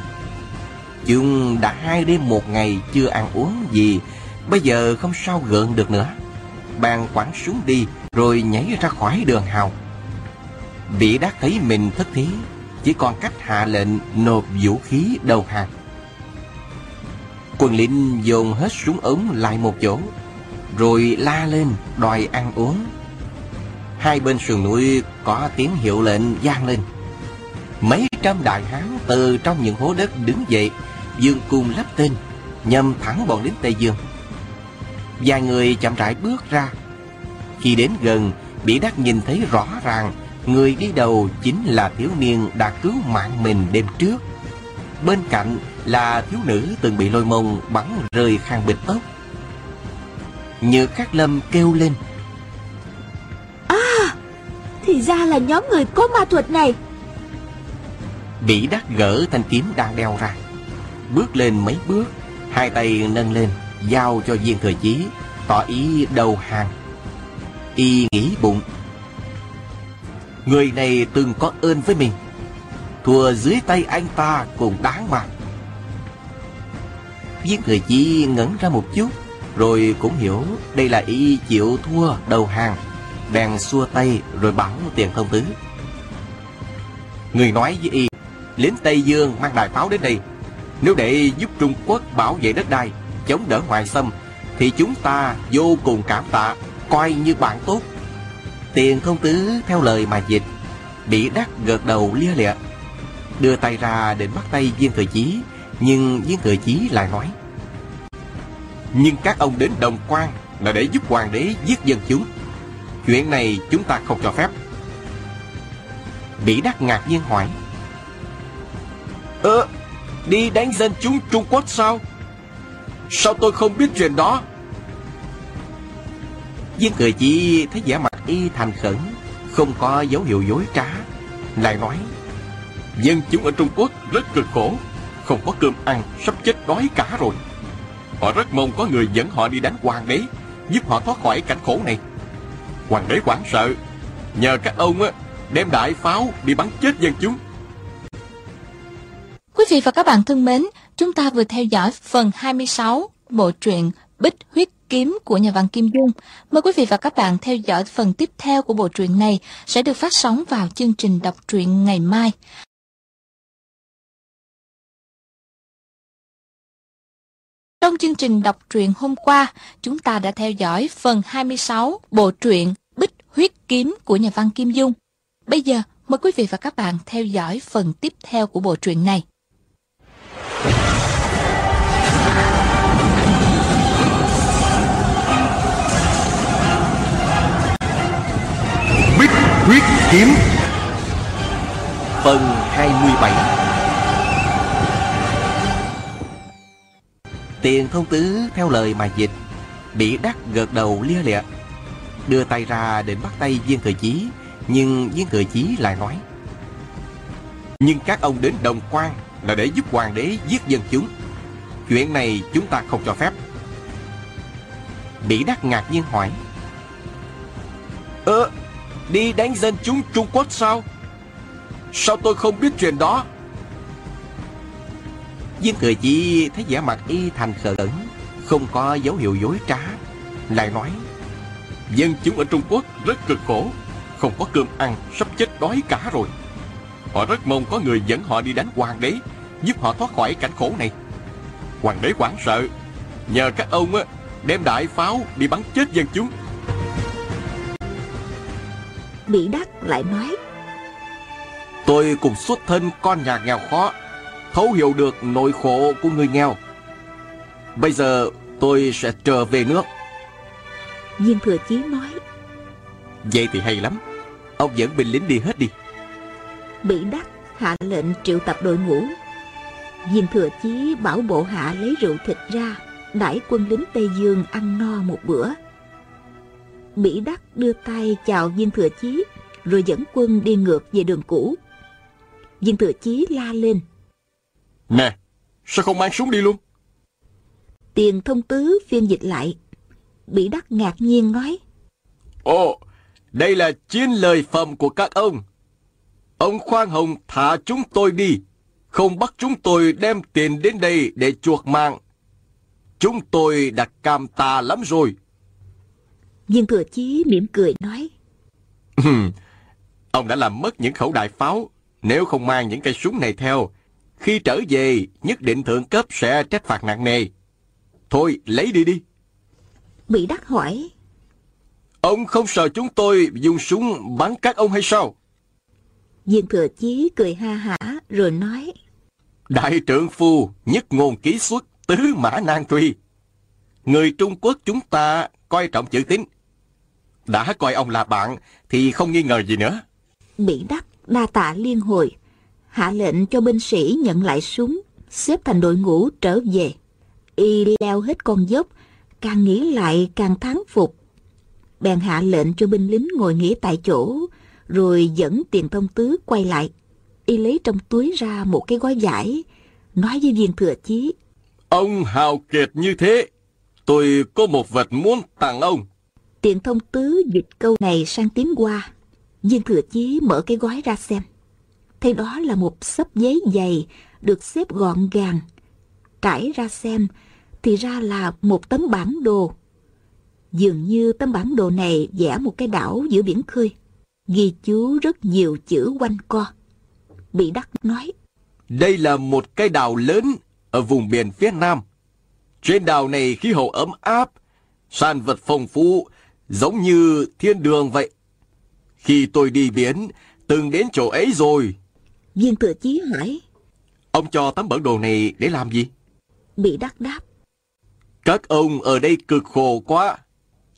Chúng đã hai đêm một ngày chưa ăn uống gì, Bây giờ không sao gượng được nữa. Bàn quẳng xuống đi, Rồi nhảy ra khỏi đường hào. Bị đã thấy mình thất thế Chỉ còn cách hạ lệnh nộp vũ khí đầu hàng. Quân linh dồn hết súng ống lại một chỗ, Rồi la lên đòi ăn uống. Hai bên sườn núi có tiếng hiệu lệnh vang lên. Mấy trăm đại hán từ trong những hố đất đứng dậy Dương cung lắp tên Nhằm thẳng bọn lính Tây Dương. Vài người chậm rãi bước ra. Khi đến gần Bị đắc nhìn thấy rõ ràng Người đi đầu chính là thiếu niên đã cứu mạng mình đêm trước. Bên cạnh là thiếu nữ từng bị lôi mông bắn rơi khang bịch tóc Như Khắc Lâm kêu lên. À Thì ra là nhóm người có ma thuật này. Bỉ đắc gỡ thanh kiếm đang đeo ra Bước lên mấy bước, Hai tay nâng lên, Giao cho viên thời chí, Tỏ ý đầu hàng Y nghĩ bụng, Người này từng có ơn với mình, Thua dưới tay anh ta cũng đáng mà Viên thời chí ngẩn ra một chút, Rồi cũng hiểu Đây là y chịu thua đầu hàng, Bèn xua tay rồi bảo tiền thông tứ, Người nói với y, lính Tây Dương mang đại pháo đến đây. Nếu để giúp Trung Quốc bảo vệ đất đai, chống đỡ ngoại xâm, thì chúng ta vô cùng cảm tạ, coi như bạn tốt. Tiền công tứ theo lời mà dịch, bị đắc gật đầu lia lịa. Đưa tay ra định bắt tay viên thừa chí, nhưng viên thừa chí lại nói. Nhưng các ông đến đồng quan là để giúp hoàng đế giết dân chúng. Chuyện này chúng ta không cho phép. Bị đắc ngạc nhiên hỏi. Ơ, đi đánh dân chúng Trung Quốc sao? Sao tôi không biết chuyện đó? Viên cười chỉ thấy vẻ mặt y thành khẩn, không có dấu hiệu dối trá. Lại nói, dân chúng ở Trung Quốc rất cực khổ, không có cơm ăn, sắp chết đói cả rồi. Họ rất mong có người dẫn họ đi đánh hoàng đế, giúp họ thoát khỏi cảnh khổ này. Hoàng đế quảng sợ, nhờ các ông á đem đại pháo đi bắn chết dân chúng. Quý vị và các bạn thân mến, chúng ta vừa theo dõi phần 26 bộ truyện Bích huyết kiếm của nhà văn Kim Dung. Mời quý vị và các bạn theo dõi phần tiếp theo của bộ truyện này sẽ được phát sóng vào chương trình đọc truyện ngày mai. Trong chương trình đọc truyện hôm qua, chúng ta đã theo dõi phần 26 bộ truyện Bích huyết kiếm của nhà văn Kim Dung. Bây giờ, mời quý vị và các bạn theo dõi phần tiếp theo của bộ truyện này. Quyết kiếm. Phần 27 Tiền thông tứ theo lời mà dịch, Bị đắc gật đầu lia lịa. Đưa tay ra định bắt tay viên thời chí, Nhưng viên thời chí lại nói, Nhưng các ông đến đồng quan Là để giúp hoàng đế giết dân chúng. Chuyện này chúng ta không cho phép. Bị đắc ngạc nhiên hỏi, Ơ đi đánh dân chúng Trung Quốc sao? Sao tôi không biết chuyện đó? Viên Thừa Chí thấy vẻ mặt y thành khẩn, không có dấu hiệu dối trá, lại nói: Dân chúng ở Trung Quốc rất cực khổ, không có cơm ăn, sắp chết đói cả rồi. Họ rất mong có người dẫn họ đi đánh hoàng đế, giúp họ thoát khỏi cảnh khổ này. Hoàng đế hoảng sợ, nhờ các ông đem đại pháo đi bắn chết dân chúng. Bị đắc lại nói Tôi cùng xuất thân con nhà nghèo khó, thấu hiểu được nỗi khổ của người nghèo. Bây giờ tôi sẽ trở về nước. Viên thừa chí nói Vậy thì hay lắm Ông dẫn binh lính đi hết đi Bị đắc hạ lệnh triệu tập đội ngũ Viên thừa chí bảo bộ hạ lấy rượu thịt ra Đãi quân lính Tây Dương ăn no một bữa Bỉ đắc đưa tay chào viên thừa chí Rồi dẫn quân đi ngược về đường cũ. Viên thừa chí la lên. Nè Sao không mang súng đi luôn? Tiền thông tứ phiên dịch lại. Bỉ đắc ngạc nhiên nói. Ồ Đây là chiến lời phẩm của các ông. Ông Khoan Hồng thả chúng tôi đi Không bắt chúng tôi đem tiền đến đây để chuộc mạng. Chúng tôi đã cam tà lắm rồi Viên thừa chí mỉm cười nói. Ông đã làm mất những khẩu đại pháo. Nếu không mang những cây súng này theo Khi trở về Nhất định thượng cấp sẽ trách phạt nặng nề. Thôi lấy đi đi. Bị đắc hỏi. Ông không sợ chúng tôi dùng súng bắn các ông hay sao? Viên thừa chí cười ha hả rồi nói. Đại trưởng phu nhất ngôn ký xuất tứ mã nan truy. Người Trung Quốc chúng ta coi trọng chữ tín Đã coi ông là bạn thì không nghi ngờ gì nữa. Bị đắc đa tạ liên hồi. Hạ lệnh cho binh sĩ nhận lại súng Xếp thành đội ngũ trở về. Y leo hết con dốc Càng nghĩ lại càng thán phục. Bèn hạ lệnh cho binh lính ngồi nghỉ tại chỗ Rồi dẫn tiền thông tứ quay lại. Y lấy trong túi ra một cái gói vải Nói với viên thừa chí. Ông hào kiệt như thế Tôi có một vật muốn tặng ông tiện thông tứ dịch câu này sang tiếng qua Viên thừa chí mở cái gói ra xem. Thấy đó là một sấp giấy dày Được xếp gọn gàng, Trải ra xem Thì ra là một tấm bản đồ. Dường như tấm bản đồ này vẽ một cái đảo giữa biển khơi, Ghi chú rất nhiều chữ quanh co. Bị đắc nói, Đây là một cái đảo lớn Ở vùng biển phía Nam. Trên đảo này khí hậu ấm áp, Sản vật phong phú Giống như thiên đường vậy Khi tôi đi biển Từng đến chỗ ấy rồi Viên thừa chí hỏi Ông cho tấm bản đồ này để làm gì? Bị đắc đáp Các ông ở đây cực khổ quá.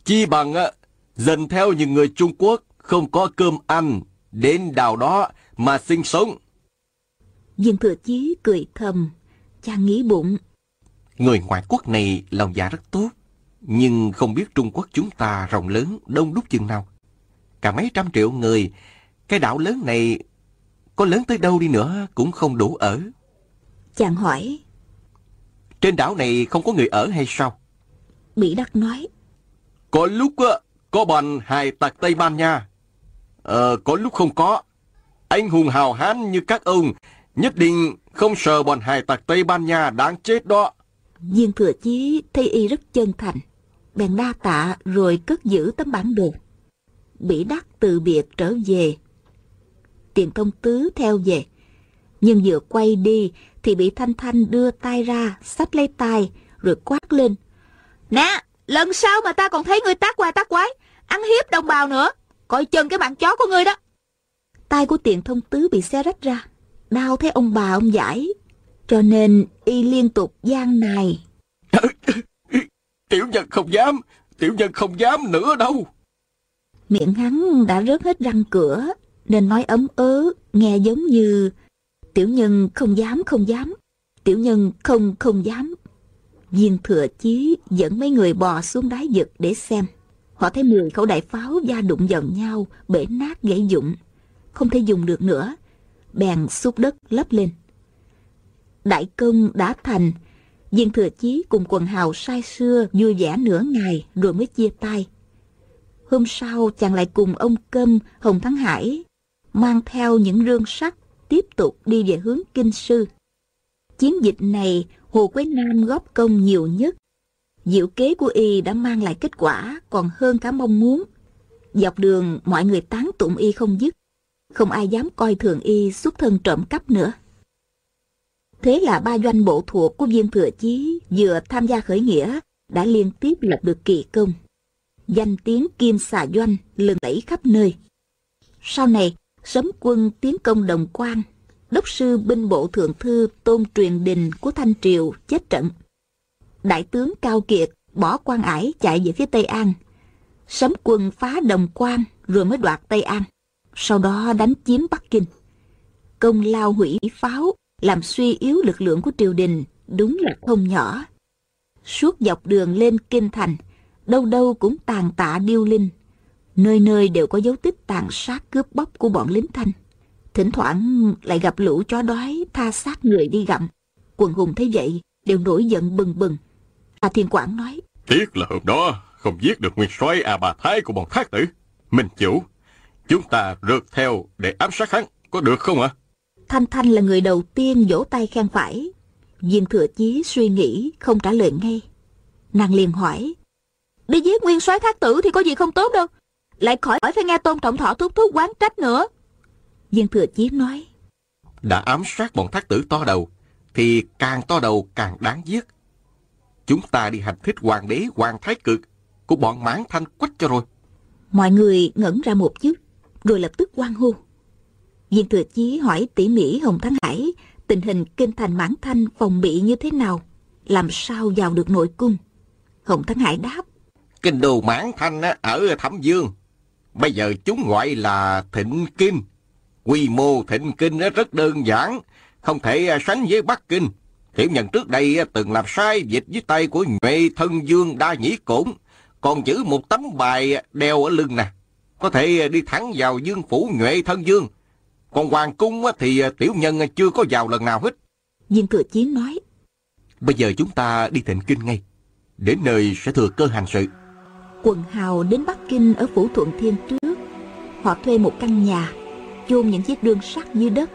Chi bằng á, dần theo những người Trung Quốc không có cơm ăn, đến đảo đó mà sinh sống. Viên thừa chí cười thầm Chàng nghĩ bụng Người ngoại quốc này lòng dạ rất tốt Nhưng không biết Trung Quốc chúng ta rộng lớn Đông đúc chừng nào Cả mấy trăm triệu người Cái đảo lớn này Có lớn tới đâu đi nữa Cũng không đủ ở Chàng hỏi Trên đảo này không có người ở hay sao Bị đắc nói Có lúc á, có bọn hài tặc Tây Ban Nha. Ờ, có lúc không có. Anh hùng hào hán như các ông nhất định không sợ bọn hài tặc Tây Ban Nha đáng chết đó. Viên thừa chí thấy y rất chân thành Bèn đa tạ rồi cất giữ tấm bản đồ. Bỉ đắc từ biệt trở về. Tiền thông tứ theo về. Nhưng vừa quay đi Thì bị Thanh Thanh đưa tay ra Xách lấy tay Rồi quát lên. Nè lần sau mà ta còn thấy ngươi tác qua tác quái Ăn hiếp đồng bào nữa Coi chân cái bạn chó của ngươi đó. Tay của tiền thông tứ bị xe rách ra Đau thấy ông bà ông giải. Cho nên y liên tục gian nài Tiểu nhân không dám, tiểu nhân không dám nữa đâu. Miệng hắn đã rớt hết răng cửa Nên nói ấm ớ Nghe giống như Tiểu nhân không dám không dám Tiểu nhân không không dám. Viên thừa chí dẫn mấy người bò xuống đáy vực để xem. Họ thấy 10 khẩu đại pháo da đụng dần nhau Bể nát gãy dụng Không thể dùng được nữa Bèn xúc đất lấp lên. Đại công đã thành Viên thừa chí cùng quần hào say sưa vui vẻ nửa ngày rồi mới chia tay. Hôm sau chàng lại cùng ông Câm, Hồng Thắng Hải mang theo những rương sắt tiếp tục đi về hướng Kinh Sư. Chiến dịch này Hồ Quế Nam góp công nhiều nhất. Diệu kế của y đã mang lại kết quả còn hơn cả mong muốn. Dọc đường mọi người tán tụng y không dứt. Không ai dám coi thường y xuất thân trộm cắp nữa. Thế là ba doanh bộ thuộc của viên thừa chí vừa tham gia khởi nghĩa đã liên tiếp lập được kỳ công. Danh tiếng kim xà doanh lừng lẫy khắp nơi. Sau này, sấm quân tiến công đồng quan, đốc sư binh bộ thượng thư tôn truyền đình của Thanh Triều chết trận. Đại tướng Cao Kiệt bỏ quan ải chạy về phía Tây An. Sấm quân phá đồng quan rồi mới đoạt Tây An. Sau đó đánh chiếm Bắc Kinh. Công lao hủy pháo làm suy yếu lực lượng của triều đình đúng là không nhỏ. Suốt dọc đường lên kinh thành, đâu đâu cũng tàn tạ điêu linh. Nơi nơi đều có dấu tích tàn sát cướp bóc của bọn lính thanh. Thỉnh thoảng lại gặp lũ chó đói tha sát người đi gặm. Quần hùng thấy vậy đều nổi giận bừng bừng. A Thiên Quảng nói. Tiếc là hôm đó không giết được nguyên soái A Bà Thái của bọn thác tử. Minh chủ, chúng ta rượt theo để ám sát hắn, có được không ạ? Thanh Thanh là người đầu tiên vỗ tay khen phải. Viên thừa chí suy nghĩ không trả lời ngay. Nàng liền hỏi. Đi giết nguyên soái thác tử thì có gì không tốt đâu. Lại khỏi phải nghe tôn trọng thọ thúc thúc quán trách nữa. Viên thừa chí nói. Đã ám sát bọn thác tử to đầu, thì càng to đầu càng đáng giết. Chúng ta đi hành thích hoàng đế hoàng thái cực của bọn mãn thanh quách cho rồi. Mọi người ngẩn ra một chút, rồi lập tức quan hô. Viên thừa chí hỏi tỉ mỉ Hồng Thắng Hải tình hình kinh thành mãn thanh phòng bị như thế nào, làm sao vào được nội cung. Hồng Thắng Hải đáp. Kinh đồ mãn thanh ở Thẩm Dương. Bây giờ chúng gọi là Thịnh Kinh. Quy mô Thịnh Kinh rất đơn giản, không thể à, sánh với Bắc Kinh. Tiểu nhân trước đây từng làm sai dịch với tay của Nhuệ Thân Dương Đa Nhĩ Cổn, còn giữ một tấm bài đeo ở lưng nè. Có thể à, đi thẳng vào dương phủ Nhuệ Thân Dương. Còn Hoàng Cung thì tiểu nhân chưa có vào lần nào hết. Viên Thừa Chí nói. Bây giờ chúng ta đi thịnh kinh ngay. Đến nơi sẽ thừa cơ hành sự. Quần hào đến Bắc Kinh ở Phủ Thuận Thiên trước. Họ thuê một căn nhà, chôn những chiếc đương sắt dưới đất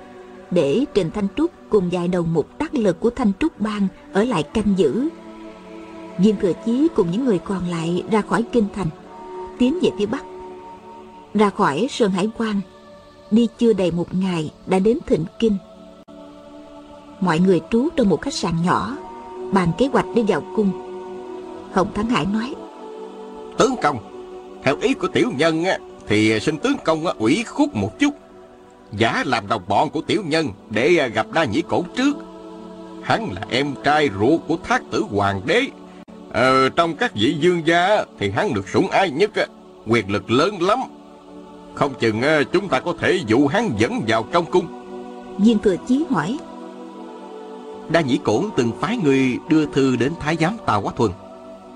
để Trình Thanh Trúc cùng vài đầu mục đắc lực của Thanh Trúc Bang ở lại canh giữ. Viên Thừa Chí cùng những người còn lại ra khỏi kinh thành, tiến về phía Bắc. Ra khỏi Sơn Hải Quan, đi chưa đầy một ngày đã đến Thịnh Kinh. Mọi người trú trong một khách sạn nhỏ, bàn kế hoạch đi vào cung. Hồng Thắng Hải nói, Tướng công, theo ý của tiểu nhân á thì xin tướng công ủy khúc một chút giả làm đồng bọn của tiểu nhân để à, gặp đa nhĩ cổ trước. Hắn là em trai ruột của thác tử hoàng đế. Ờ, trong các vị dương gia thì hắn được sủng ái nhất, quyền lực lớn lắm. Không chừng chúng ta có thể dụ hắn dẫn vào trong cung. Viên Thừa Chí hỏi, Đa Nhĩ Cổn từng phái người đưa thư đến Thái giám Tào Quá Thuần.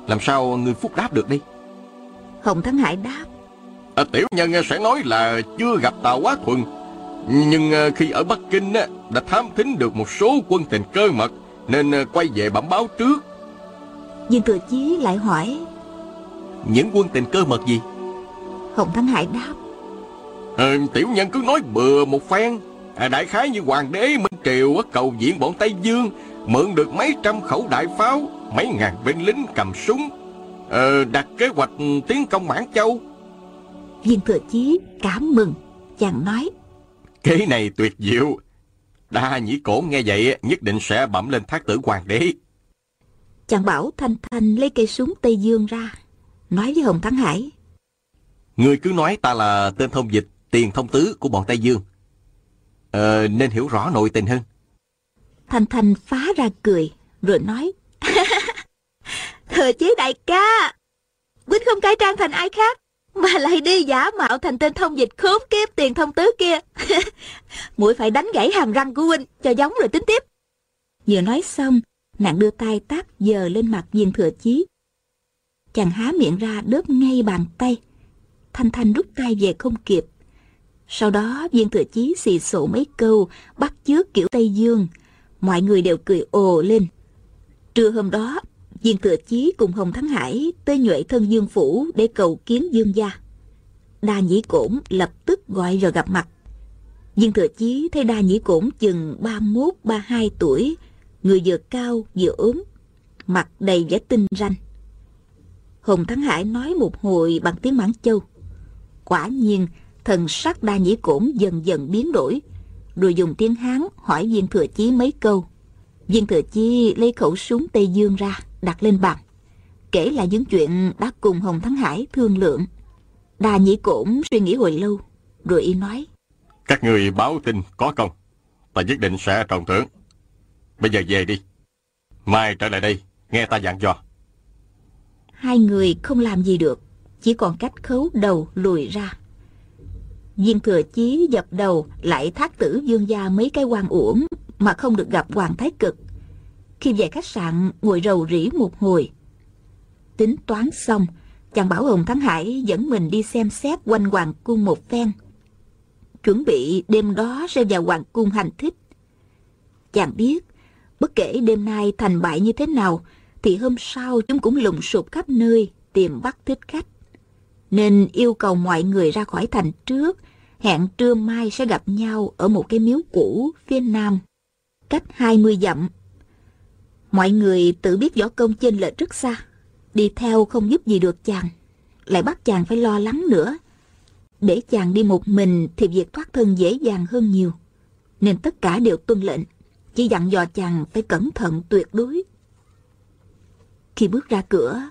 Làm sao người phúc đáp được đây? Hồng Thắng Hải đáp, À, tiểu nhân sẽ nói là chưa gặp Tào Quá Thuần Nhưng khi ở Bắc Kinh đã thám thính được một số quân tình cơ mật Nên quay về bẩm báo trước Viên Thừa Chí lại hỏi, Những quân tình cơ mật gì? Hồng Thắng Hải đáp, à, Tiểu nhân cứ nói bừa một phen. À, Đại khái như hoàng đế Minh Triều á, cầu viện bọn Tây Dương Mượn được mấy trăm khẩu đại pháo Mấy ngàn binh lính cầm súng. À, Đặt kế hoạch tiến công Mãn Châu. Viên Thừa Chí cảm mừng, chàng nói, Kế này tuyệt diệu. Đa nhĩ cổ nghe vậy nhất định sẽ bẩm lên thác tử hoàng đế. Chàng bảo Thanh Thanh lấy cây súng Tây Dương ra, nói với Hồng Thắng Hải, Người cứ nói ta là tên thông dịch, tiền thông tứ của bọn Tây Dương. Ờ, nên hiểu rõ nội tình hơn. Thanh Thanh phá ra cười, rồi nói, Thừa chế đại ca, Quýnh không cải trang thành ai khác, mà lại đi giả mạo thành tên thông dịch khốn kiếp tiền thông tứ kia. Muội phải đánh gãy hàm răng của huynh cho giống rồi tính tiếp. Vừa nói xong, nàng đưa tay tát giờ lên mặt viên thừa chí. Chàng há miệng ra đớp ngay bàn tay. Thanh Thanh rút tay về không kịp. Sau đó viên thừa chí xì sổ mấy câu bắt chước kiểu Tây Dương. Mọi người đều cười ồ lên. Trưa hôm đó, viên thừa chí cùng Hồng Thắng Hải tới nhuệ thân Dương Phủ để cầu kiến Dương gia. Đa Nhĩ Cổn lập tức gọi rồi gặp mặt. Viên Thừa Chí thấy Đa Nhĩ Cổn chừng 31-32 tuổi, người vừa cao vừa ốm, mặt đầy vẻ tinh ranh. hồng Thắng Hải nói một hồi bằng tiếng Mãn Châu. Quả nhiên, thần sắc Đa Nhĩ Cổn dần dần biến đổi, rồi dùng tiếng Hán hỏi Viên Thừa Chí mấy câu. Viên Thừa Chí lấy khẩu súng Tây Dương ra, đặt lên bàn. Kể lại những chuyện đã cùng Hồng Thắng Hải thương lượng. Đa Nhĩ Cổn suy nghĩ hồi lâu, rồi y nói. Các người báo tin có công, ta nhất định sẽ trọng thưởng. Bây giờ về đi. Mai trở lại đây, nghe ta dặn dò. Hai người không làm gì được, chỉ còn cách khấu đầu lùi ra. Viên thừa chí dập đầu lại thác tử dương gia mấy cái quan uổng mà không được gặp Hoàng Thái Cực. Khi về khách sạn ngồi rầu rĩ một hồi. Tính toán xong, chàng bảo Hồng Thắng Hải dẫn mình đi xem xét quanh Hoàng Cung một phen. Chuẩn bị đêm đó sẽ vào Hoàng Cung hành thích. Chàng biết, bất kể đêm nay thành bại như thế nào, thì hôm sau chúng cũng lùng sụp khắp nơi tìm bắt thích khách. Nên yêu cầu mọi người ra khỏi thành trước, hẹn trưa mai sẽ gặp nhau ở một cái miếu cũ phía nam, cách 20 dặm. Mọi người tự biết võ công trên lệch rất xa, đi theo không giúp gì được chàng, lại bắt chàng phải lo lắng nữa. Để chàng đi một mình thì việc thoát thân dễ dàng hơn nhiều, nên tất cả đều tuân lệnh, chỉ dặn dò chàng phải cẩn thận tuyệt đối. Khi bước ra cửa,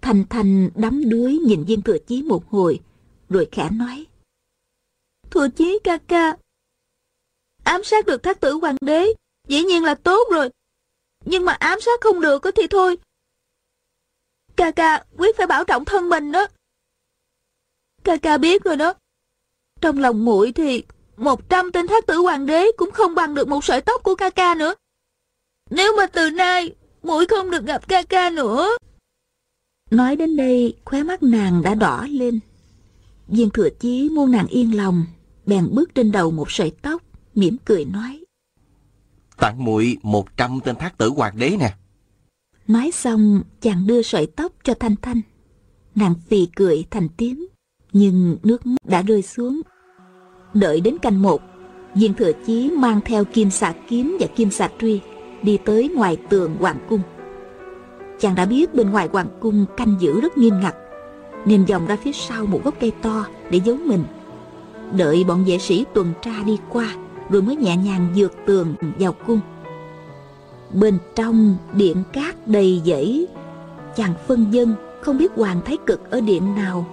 thành thành đắm đuối nhìn viên thừa chí một hồi, rồi khẽ nói. Thừa chí ca ca, ám sát được thác tử hoàng đế, dĩ nhiên là tốt rồi. Nhưng mà ám sát không được thì thôi. Ca ca quyết phải bảo trọng thân mình đó. Ca ca biết rồi đó. Trong lòng muội thì một trăm tên thác tử hoàng đế cũng không bằng được một sợi tóc của ca ca nữa. Nếu mà từ nay muội không được gặp ca ca nữa. Nói đến đây, khóe mắt nàng đã đỏ lên. Viên thừa chí muốn nàng yên lòng, bèn bước trên đầu một sợi tóc, mỉm cười nói. Tặng muội một trăm tên thác tử hoàng đế nè. Nói xong, chàng đưa sợi tóc cho Thanh Thanh. Nàng phì cười thành tiếng, nhưng nước mắt đã rơi xuống. Đợi đến canh một, viên thừa chí mang theo kim xà kiếm và kim xà truy, đi tới ngoài tường hoàng cung. Chàng đã biết bên ngoài hoàng cung canh giữ rất nghiêm ngặt, nên vòng ra phía sau một gốc cây to để giấu mình. Đợi bọn vệ sĩ tuần tra đi qua, rồi mới nhẹ nhàng vượt tường vào cung. Bên trong điện cát đầy dẫy chàng phân dân không biết Hoàng Thái Cực ở điện nào.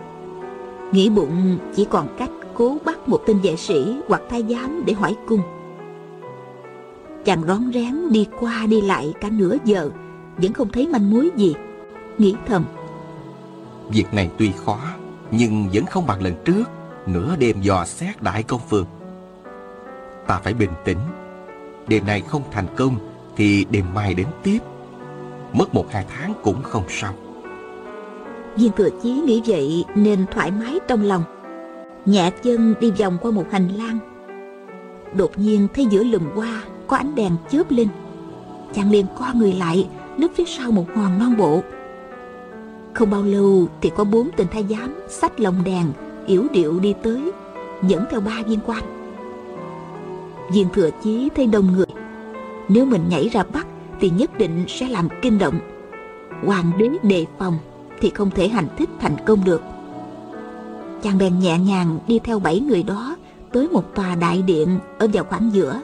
Nghĩ bụng chỉ còn cách cố bắt một tên vệ sĩ hoặc thái giám để hỏi cung. Chàng rón rén đi qua đi lại cả nửa giờ, vẫn không thấy manh mối gì. Nghĩ thầm. Việc này tuy khó, nhưng vẫn không bằng lần trước, nửa đêm dò xét đại công phường. Ta phải bình tĩnh. Đêm này không thành công, thì đêm mai đến tiếp. Mất một hai tháng cũng không sao. Viên thừa chí nghĩ vậy nên thoải mái trong lòng. Nhẹ chân đi vòng qua một hành lang. Đột nhiên thấy giữa lùm hoa có ánh đèn chớp lên. Chàng liền co người lại, núp phía sau một hoàng non bộ. Không bao lâu thì có bốn tên thái giám xách lồng đèn, yểu điệu đi tới, dẫn theo ba viên quan. Viên thừa chí thấy đông người. Nếu mình nhảy ra bắt thì nhất định sẽ làm kinh động. Hoàng đế đề phòng thì không thể hành thích thành công được. Chàng bèn nhẹ nhàng đi theo bảy người đó tới một tòa đại điện ở vào khoảng giữa.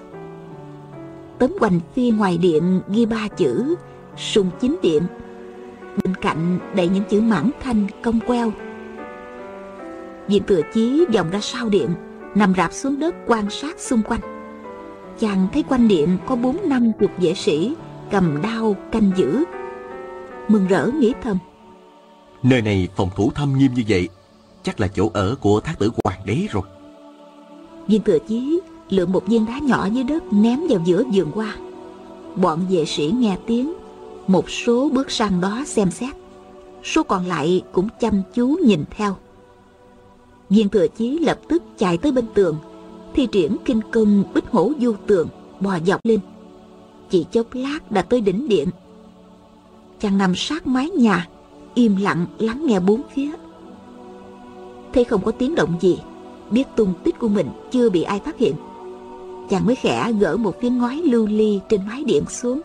Tấm hoành phi ngoài điện ghi ba chữ sùng chính điện. Bên cạnh đầy những chữ mãn thanh cong queo. Diện thừa chí vòng ra sau điện, nằm rạp xuống đất quan sát xung quanh. Chàng thấy quanh điện có bốn năm chục vệ sĩ cầm đao canh giữ. Mừng rỡ nghĩ thầm. Nơi này phòng thủ thâm nghiêm như vậy, chắc là chỗ ở của thác tử hoàng đế rồi. Viên thừa chí lượm một viên đá nhỏ dưới đất ném vào giữa vườn hoa. Bọn vệ sĩ nghe tiếng, một số bước sang đó xem xét. Số còn lại cũng chăm chú nhìn theo. Viên thừa chí lập tức chạy tới bên tường, thi triển kinh công bích hổ du tường, bò dọc lên. Chỉ chốc lát đã tới đỉnh điện. Chàng nằm sát mái nhà, im lặng lắng nghe bốn phía. thấy không có tiếng động gì, biết tung tích của mình chưa bị ai phát hiện. Chàng mới khẽ gỡ một viên ngói lưu ly trên mái điện xuống.